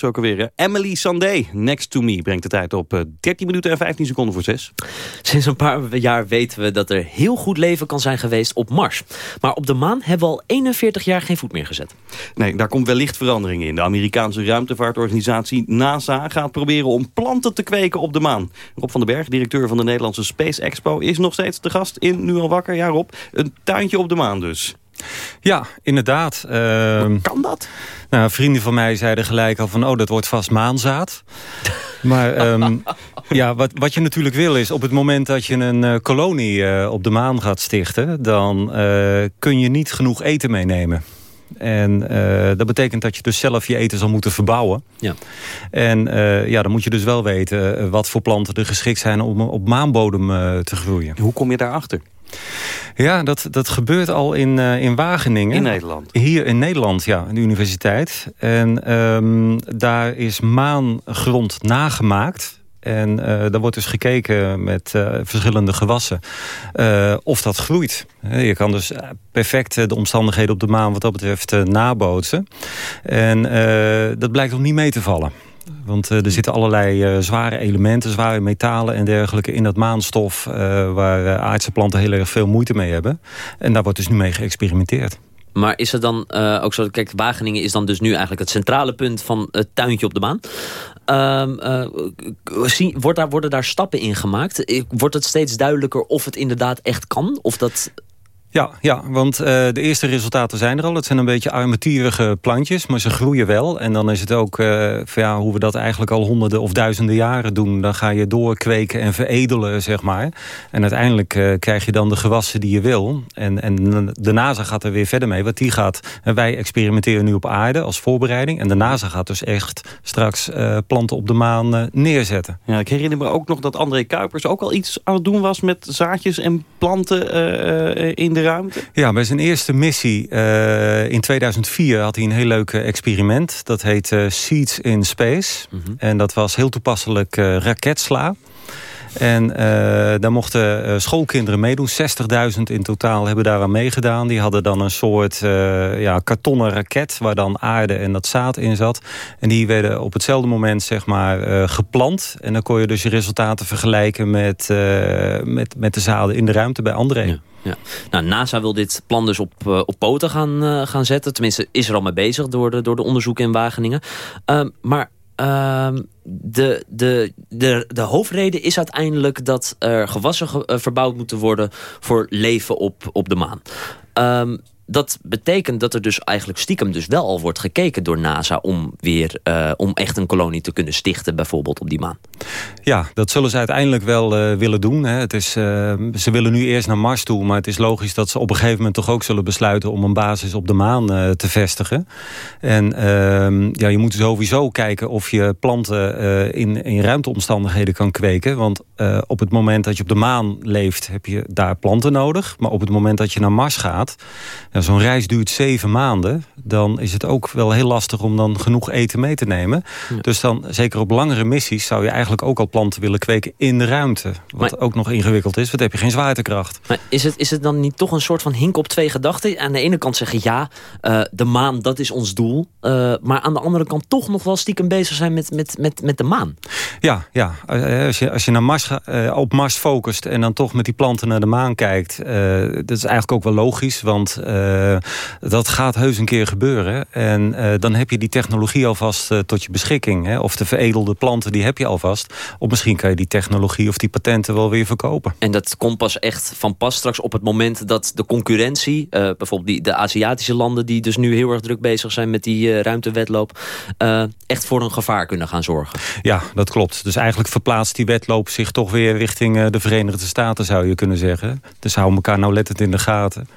Heet ze ook alweer? hè? Emily Sandé, Next to Me, brengt de tijd op eh, 13 minuten en 15 seconden voor 6. Sinds een paar jaar weten we dat er heel goed leven kan zijn geweest op Mars. Maar op de maan hebben we al 41 jaar geen voet meer gezet. Nee, daar komt wellicht verandering in. De Amerikaanse ruimtevaartorganisatie NASA gaat proberen om planten te kweken op de maan. Rob van den Berg, directeur van de Nederlandse Space Expo, is nog steeds de gast in Nu al wakker. Ja Rob, een tuintje op de maan dus. Ja, inderdaad. Ehm, Kan dat? nou, vrienden van mij zeiden gelijk al van... oh, dat wordt vast maanzaad. <laughs> maar ehm, ja, wat, wat je natuurlijk wil is... op het moment dat je een eh, kolonie eh, op de maan gaat stichten... dan eh, kun je niet genoeg eten meenemen. En eh, dat betekent dat je dus zelf je eten zal moeten verbouwen. Ja. En eh, ja, dan moet je dus wel weten wat voor planten er geschikt zijn om op maanbodem eh, te groeien. Hoe kom je daarachter? Ja, dat, dat gebeurt al in, eh, in Wageningen. In Nederland? Hier in Nederland, ja, de universiteit. En ehm, daar is maangrond nagemaakt. En eh daar wordt dus gekeken met eh, verschillende gewassen of dat groeit. Je kan dus perfect de omstandigheden op de maan wat dat betreft nabootsen. En dat blijkt nog niet mee te vallen. Want eh, er zitten allerlei eh, zware elementen, zware metalen en dergelijke in dat maanstof... eh, waar aardse planten heel erg veel moeite mee hebben. En daar wordt dus nu mee geëxperimenteerd. Maar is het dan ook zo... Kijk, Wageningen is dan dus nu eigenlijk het centrale punt van het tuintje op de maan. Eh, zie- wordt daar, worden daar stappen in gemaakt? Wordt het steeds duidelijker of het inderdaad echt kan? Of dat... Ja, ja want eh, de eerste resultaten zijn er al. Het zijn een beetje armetierige plantjes, maar ze groeien wel. En dan is het ook, eh, ja, hoe we dat eigenlijk al honderden of duizenden jaren doen. Dan ga je doorkweken en veredelen, zeg maar. En uiteindelijk eh, krijg je dan de gewassen die je wil. En, en de NASA gaat er weer verder mee. Want die gaat, en wij experimenteren nu op aarde als voorbereiding. En de NASA gaat dus echt straks planten op de maan neerzetten. Ja, ik herinner me ook nog dat André Kuipers ook al iets aan het doen was... met zaadjes en planten in de ruimte. Ja, bij zijn eerste missie eh, in 2004 had hij een heel leuk eh, experiment. Dat heet eh, Seeds in Space. En dat was heel toepasselijk raketsla. En eh, daar mochten eh, schoolkinderen meedoen. 60.000 in totaal hebben daaraan meegedaan. Die hadden dan een soort eh, ja, kartonnen raket... waar dan aarde en dat zaad in zat. En die werden op hetzelfde moment zeg maar, geplant. En dan kon je dus je resultaten vergelijken... met, met, met de zaden in de ruimte bij André. Ja. Nou, NASA wil dit plan dus op, op poten gaan, gaan zetten. Tenminste, is er al mee bezig door de, door de onderzoeken in Wageningen. Ehm, maar de, de, de, de hoofdreden is uiteindelijk dat er gewassen ge- eh, verbouwd moeten worden voor leven op, op de maan. Ehm, dat betekent dat er dus eigenlijk stiekem dus wel al wordt gekeken door NASA om weer eh, om echt een kolonie te kunnen stichten, bijvoorbeeld op die maan. Ja, dat zullen ze uiteindelijk wel eh, willen doen. Hè. Het is, eh, ze willen nu eerst naar Mars toe, maar het is logisch dat ze op een gegeven moment toch ook zullen besluiten om een basis op de maan te vestigen. En ehm, ja, je moet sowieso kijken of je planten in, in ruimteomstandigheden kan kweken. Want op het moment dat je op de maan leeft, heb je daar planten nodig. Maar op het moment dat je naar Mars gaat, ja, zo'n reis duurt zeven maanden. Dan is het ook wel heel lastig om dan genoeg eten mee te nemen. Dus dan, zeker op langere missies, zou je eigenlijk ook al planten willen kweken in de ruimte. Wat ook nog ingewikkeld is, want dan heb je geen zwaartekracht. Maar is het, is het dan niet toch een soort van hink op twee gedachten? Aan de ene kant zeggen ja, eh, de maan, dat is ons doel. Eh, maar aan de andere kant toch nog wel stiekem bezig zijn met, met, met, met de maan. Ja, ja. Eh, Als, je, als je naar Mars, op Mars focust en dan toch met die planten naar de maan kijkt... dat is eigenlijk ook wel logisch, want eh, dat gaat heus een keer gebeuren. En eh, dan heb je die technologie alvast eh, tot je beschikking. Hè? Of de veredelde planten, die heb je alvast. Of misschien kan je die technologie of die patenten wel weer verkopen. En dat komt pas echt van pas straks op het moment dat de concurrentie... bijvoorbeeld die, de Aziatische landen die dus nu heel erg druk bezig zijn met die ruimtewedloop... echt voor een gevaar kunnen gaan zorgen. Ja, dat klopt. Dus eigenlijk verplaatst die wedloop zich toch weer richting de Verenigde Staten, zou je kunnen zeggen. Dus houden elkaar nauwlettend in de gaten.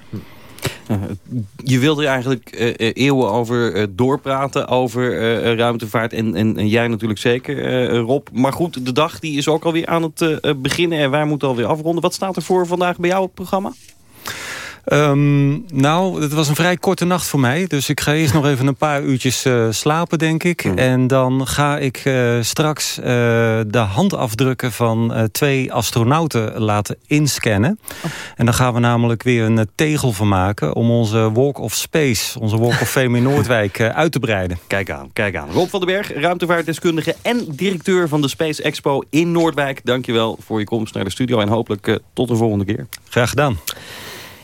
Je wilde eigenlijk eh, eh, eeuwen over eh, doorpraten, over eh, ruimtevaart. En, en, jij natuurlijk zeker, eh, Rob. Maar goed, de dag die is ook alweer aan het eh, eh, beginnen. En wij moeten alweer afronden. Wat staat er voor vandaag bij jou op het programma? Ehm, nou, het was een vrij korte nacht voor mij. Dus ik ga eerst nog even een paar uurtjes eh, slapen, denk ik. En dan ga ik eh, straks eh, de handafdrukken van twee astronauten laten inscannen. En dan gaan we namelijk weer een tegel van maken... om onze Walk of Space, onze Walk of Fame in Noordwijk uit te breiden. Kijk aan, kijk aan. Rob van den Berg, ruimtevaartdeskundige en directeur van de Space Expo in Noordwijk. Dankjewel voor je komst naar de studio en hopelijk tot de volgende keer. Graag gedaan.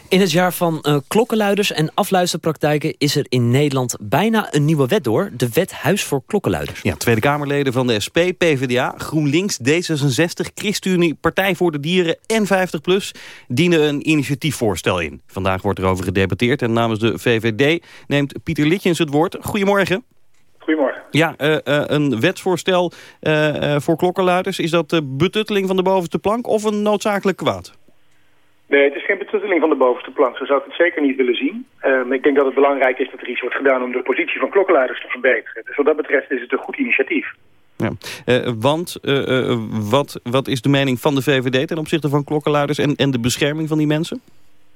In het jaar van eh, klokkenluiders en afluisterpraktijken... is er in Nederland bijna een nieuwe wet door. De wet Huis voor Klokkenluiders. Ja, Tweede Kamerleden van de SP, PvdA, GroenLinks, D66, ChristenUnie, Partij voor de Dieren en 50PLUS dienen een initiatiefvoorstel in. Vandaag wordt erover gedebatteerd en namens de VVD neemt Pieter Litjens het woord. Goedemorgen. Goedemorgen. Ja, eh, eh, een wetsvoorstel eh, eh, voor klokkenluiders. Is dat de betutteling van de bovenste plank of een noodzakelijk kwaad? Nee, het is geen betutteling van de bovenste plank. Zo zou ik het zeker niet willen zien. Ehm, ik denk dat het belangrijk is dat er iets wordt gedaan om de positie van klokkenluiders te verbeteren. Dus wat dat betreft is het een goed initiatief. Ja. Eh, want eh, eh, wat, wat is de mening van de VVD ten opzichte van klokkenluiders en, en de bescherming van die mensen?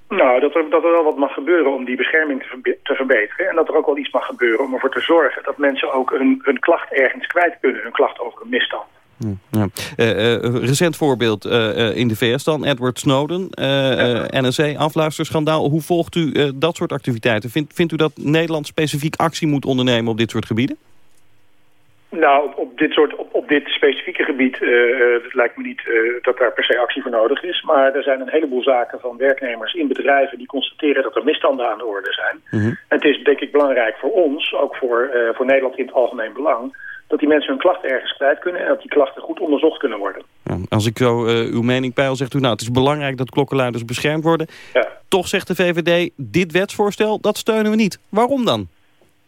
Nou, dat er, dat er wel wat mag gebeuren om die bescherming te, verbe- te verbeteren. En dat er ook wel iets mag gebeuren om ervoor te zorgen dat mensen ook hun, hun klacht ergens kwijt kunnen. Hun klacht over een misstand. Ja. Eh, eh, recent voorbeeld eh, in de VS dan, Edward Snowden, eh, NSA-afluisterschandaal. Hoe volgt u dat soort activiteiten? Vindt, vindt u dat Nederland specifiek actie moet ondernemen op dit soort gebieden? Nou, op, op dit soort, op, op dit specifieke gebied het lijkt me niet dat daar per se actie voor nodig is. Maar er zijn een heleboel zaken van werknemers in bedrijven die constateren dat er misstanden aan de orde zijn. Mm -hmm. En het is denk ik belangrijk voor ons, ook voor, voor Nederland in het algemeen belang, dat die mensen hun klachten ergens kwijt kunnen en dat die klachten goed onderzocht kunnen worden. Ja, als ik zo uw mening peil, zegt u nou het is belangrijk dat klokkenluiders beschermd worden. Ja. Toch zegt de VVD, dit wetsvoorstel, dat steunen we niet. Waarom dan?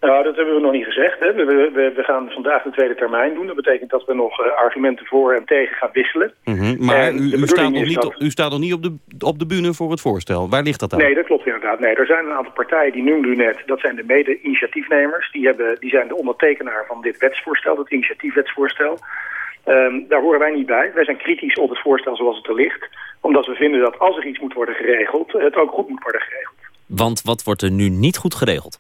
Nou, dat hebben we nog niet gezegd. Hè. We, we, we, gaan vandaag de tweede termijn doen. Dat betekent dat we nog uh, argumenten voor en tegen gaan wisselen. Mm -hmm. Maar u, u, staat nog niet, dat... u staat nog niet op de, op de bühne voor het voorstel. Waar ligt dat aan? Nee, dat klopt inderdaad. Nee, er zijn een aantal partijen, die noemde u net, dat zijn de mede-initiatiefnemers. Die, hebben, die zijn de ondertekenaar van dit wetsvoorstel, dat initiatiefwetsvoorstel. Um, daar horen wij niet bij. Wij zijn kritisch op het voorstel zoals het er ligt. Omdat we vinden dat als er iets moet worden geregeld, het ook goed moet worden geregeld. Want wat wordt er nu niet goed geregeld?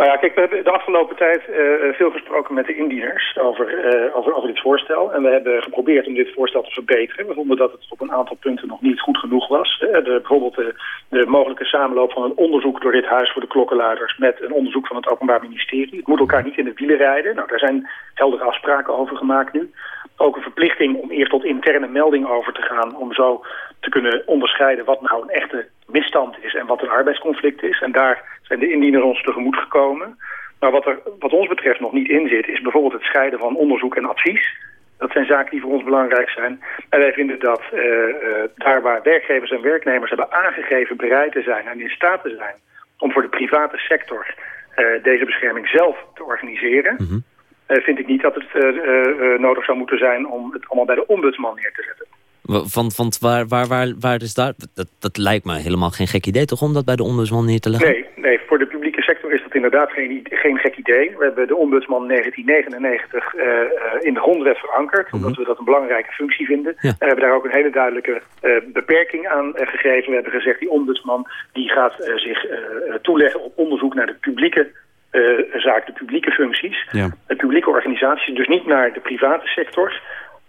Nou ja, kijk, we hebben de afgelopen tijd uh, veel gesproken met de indieners over, uh, over, over dit voorstel. En we hebben geprobeerd om dit voorstel te verbeteren. We vonden dat het op een aantal punten nog niet goed genoeg was. De, bijvoorbeeld de, de, mogelijke samenloop van een onderzoek door dit huis voor de klokkenluiders met een onderzoek van het Openbaar Ministerie. Het moet elkaar niet in de wielen rijden. Nou, daar zijn heldere afspraken over gemaakt nu. Ook een verplichting om eerst tot interne melding over te gaan om zo te kunnen onderscheiden wat nou een echte misstand is en wat een arbeidsconflict is. En daar zijn de indieners ons tegemoet gekomen. Maar wat er wat ons betreft nog niet in zit, is bijvoorbeeld het scheiden van onderzoek en advies. Dat zijn zaken die voor ons belangrijk zijn. En wij vinden dat uh, uh, daar waar werkgevers en werknemers hebben aangegeven bereid te zijn en in staat te zijn om voor de private sector uh, deze bescherming zelf te organiseren, mm -hmm. vind ik niet dat het nodig zou moeten zijn om het allemaal bij de ombudsman neer te zetten. Want, want waar, waar, waar, waar is daar... Dat, dat lijkt me helemaal geen gek idee, toch, om dat bij de ombudsman neer te leggen? Nee, nee voor de publieke sector is dat inderdaad geen, geen gek idee. We hebben de ombudsman 1999 uh, in de grondwet verankerd, mm -hmm. omdat we dat een belangrijke functie vinden. Ja. En we hebben daar ook een hele duidelijke uh, beperking aan uh, gegeven. We hebben gezegd, die ombudsman die gaat zich toeleggen op onderzoek naar de publieke zaak, de publieke functies. Ja. De publieke organisaties, dus niet naar de private sector...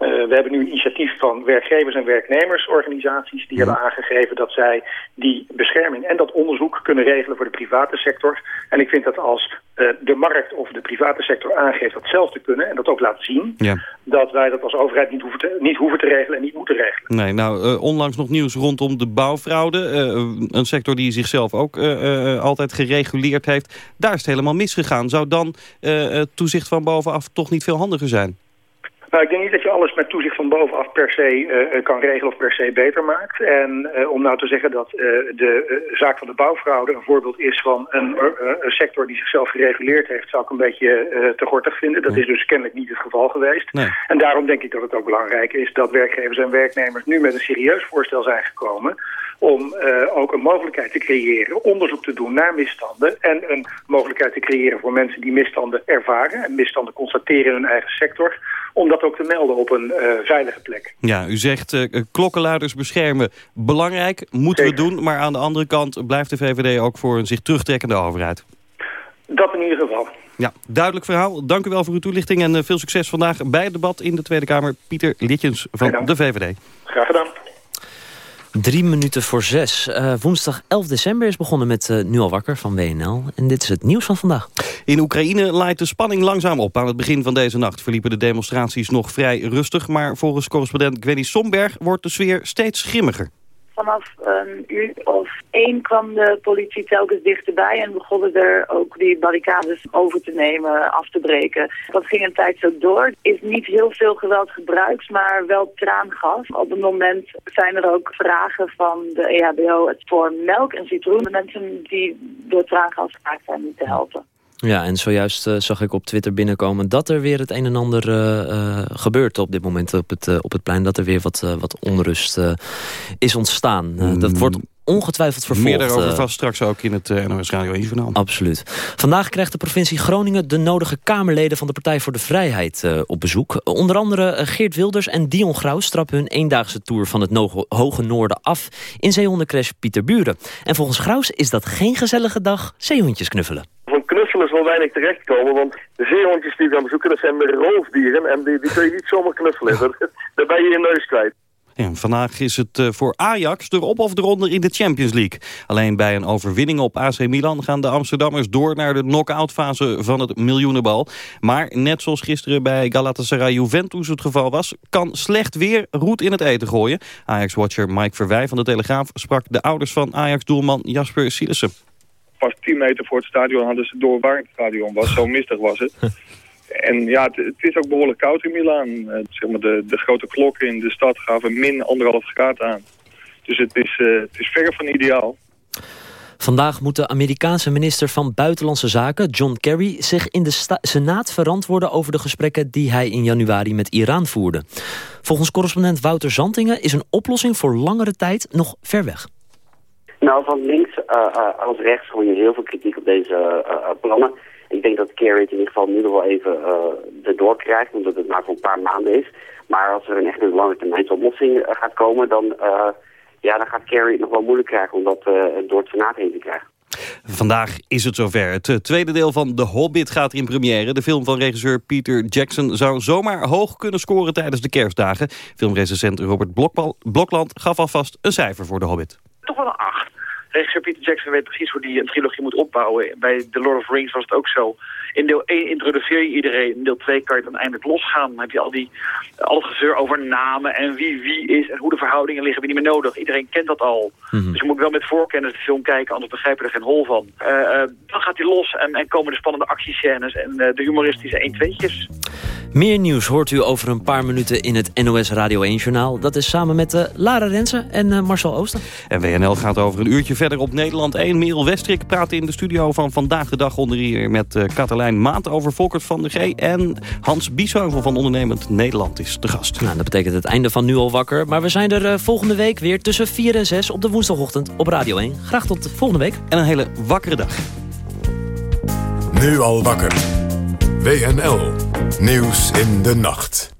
Uh, we hebben nu een initiatief van werkgevers- en werknemersorganisaties... die ja. hebben aangegeven dat zij die bescherming en dat onderzoek kunnen regelen voor de private sector. En ik vind dat als uh, de markt of de private sector aangeeft dat zelf te kunnen... en dat ook laat zien, ja. dat wij dat als overheid niet hoeven, te, niet hoeven te regelen en niet moeten regelen. Nee, nou, uh, onlangs nog nieuws rondom de bouwfraude. een sector die zichzelf ook altijd gereguleerd heeft. Daar is het helemaal misgegaan. Zou dan toezicht van bovenaf toch niet veel handiger zijn? Nou, ik denk niet dat je alles met toezicht van bovenaf per se uh, kan regelen of per se beter maakt. En uh, om nou te zeggen dat uh, de zaak van de bouwfraude een voorbeeld is van een, sector die zichzelf gereguleerd heeft, zou ik een beetje te gortig vinden. Dat is dus kennelijk niet het geval geweest. Nee. En daarom denk ik dat het ook belangrijk is dat werkgevers en werknemers nu met een serieus voorstel zijn gekomen om ook een mogelijkheid te creëren, onderzoek te doen naar misstanden en een mogelijkheid te creëren voor mensen die misstanden ervaren en misstanden constateren in hun eigen sector, om dat ook te melden op een uh, veilige plek. Ja, u zegt uh, klokkenluiders beschermen belangrijk, moeten Zeker. we doen, maar aan de andere kant blijft de VVD ook voor een zich terugtrekkende overheid. Dat in ieder geval. Ja, duidelijk verhaal. Dank u wel voor uw toelichting en veel succes vandaag bij het debat in de Tweede Kamer. Pieter Litjens van de VVD. Graag gedaan. Drie minuten voor zes. Uh, woensdag 11 december is begonnen met uh, Nu al wakker van WNL. En dit is het nieuws van vandaag. In Oekraïne laait de spanning langzaam op. Aan het begin van deze nacht verliepen de demonstraties nog vrij rustig. Maar volgens correspondent Gwenny Somberg wordt de sfeer steeds grimmiger. Vanaf een uur of één kwam de politie telkens dichterbij en begonnen er ook die barricades over te nemen, af te breken. Dat ging een tijd zo door. Is niet heel veel geweld gebruikt, maar wel traangas. Op het moment zijn er ook vragen van de EHBO voor melk en citroen. De mensen die door traangas geraakt zijn niet te helpen. Ja, en zojuist uh, zag ik op Twitter binnenkomen dat er weer het een en ander uh, uh, gebeurt op dit moment op het, op het plein. Dat er weer wat, wat onrust is ontstaan. Mm. Dat wordt ongetwijfeld vervolgd. Meer daarover vast straks ook in het NOS Radio 1 journaal. Absoluut. Vandaag krijgt de provincie Groningen de nodige Kamerleden van de Partij voor de Vrijheid op bezoek. Onder andere Geert Wilders en Dion Graus trappen hun eendaagse tour van het no Hoge Noorden af in zeehondencrash Pieterburen. En volgens Graus is dat geen gezellige dag zeehondjes knuffelen. Knuffelen zal weinig terechtkomen, want de zeehondjes die we gaan bezoeken, dat zijn de roofdieren en die, die kun je niet zomaar knuffelen. Daar ben je je neus kwijt. Vandaag is het eh, voor Ajax erop of eronder in de Champions League. Alleen bij een overwinning op AC Milan gaan de Amsterdammers door naar de knock-out fase van het miljoenenbal. Maar net zoals gisteren bij Galatasaray Juventus het geval was, kan slecht weer roet in het eten gooien. Ajax-watcher Mike Verwij van de Telegraaf sprak de ouders van Ajax-doelman Jasper Sielissen. Pas 10 meter voor het stadion hadden ze door waar het stadion was. Zo mistig was het. <laughs> En ja, het, het is ook behoorlijk koud in Milaan. Eh, zeg maar de, de grote klokken in de stad gaven min anderhalf graad aan. Dus het is, eh, het is ver van ideaal. Vandaag moet de Amerikaanse minister van Buitenlandse Zaken, John Kerry, zich in de Senaat verantwoorden over de gesprekken die hij in januari met Iran voerde. Volgens correspondent Wouter Zantingen is een oplossing voor langere tijd nog ver weg. Nou, van links eh, eh, als rechts hoor je heel veel kritiek op deze eh, plannen. Ik denk dat het in ieder geval nu nog wel even uh, erdoor krijgt, omdat het maar voor een paar maanden is. Maar als er een echt een lange termijn oplossing gaat komen, dan, uh, ja, dan gaat het nog wel moeilijk krijgen om dat door het Senaat heen te krijgen. Vandaag is het zover. Het tweede deel van The Hobbit gaat in première. De film van regisseur Peter Jackson zou zomaar hoog kunnen scoren tijdens de kerstdagen. Filmrecensent Robert Blokland gaf alvast een cijfer voor The Hobbit. Toch wel een 8 regisseur Peter Jackson weet precies hoe hij een trilogie moet opbouwen. Bij The Lord of the Rings was het ook zo. In deel 1 introduceer je iedereen. In deel 2 kan je dan eindelijk losgaan. Dan heb je al, die, al het gezeur over namen en wie wie is en hoe de verhoudingen liggen. Je niet meer nodig. Iedereen kent dat al. Mm -hmm. Dus je moet wel met voorkennis de film kijken, anders begrijp je er geen hol van. Uh, uh, dan gaat hij los en, en, komen de spannende actiescènes en uh, de humoristische 1-2'tjes. Meer nieuws hoort u over een paar minuten in het NOS Radio 1-journaal. Dat is samen met uh, Lara Rensen en uh, Marcel Ooster. En WNL gaat over een uurtje verder op Nederland 1. Merel Westrik praat in de studio van Vandaag de Dag onder hier met uh, Katelijn Maat over Volkert van de G. En Hans Biesheuvel van Ondernemend Nederland is de gast. Nou, dat betekent het einde van Nu al wakker. Maar we zijn er volgende week weer tussen 4 en 6 op de woensdagochtend op Radio 1. Graag tot volgende week. En een hele wakkere dag. Nu al wakker. WNL. Nieuws in de nacht.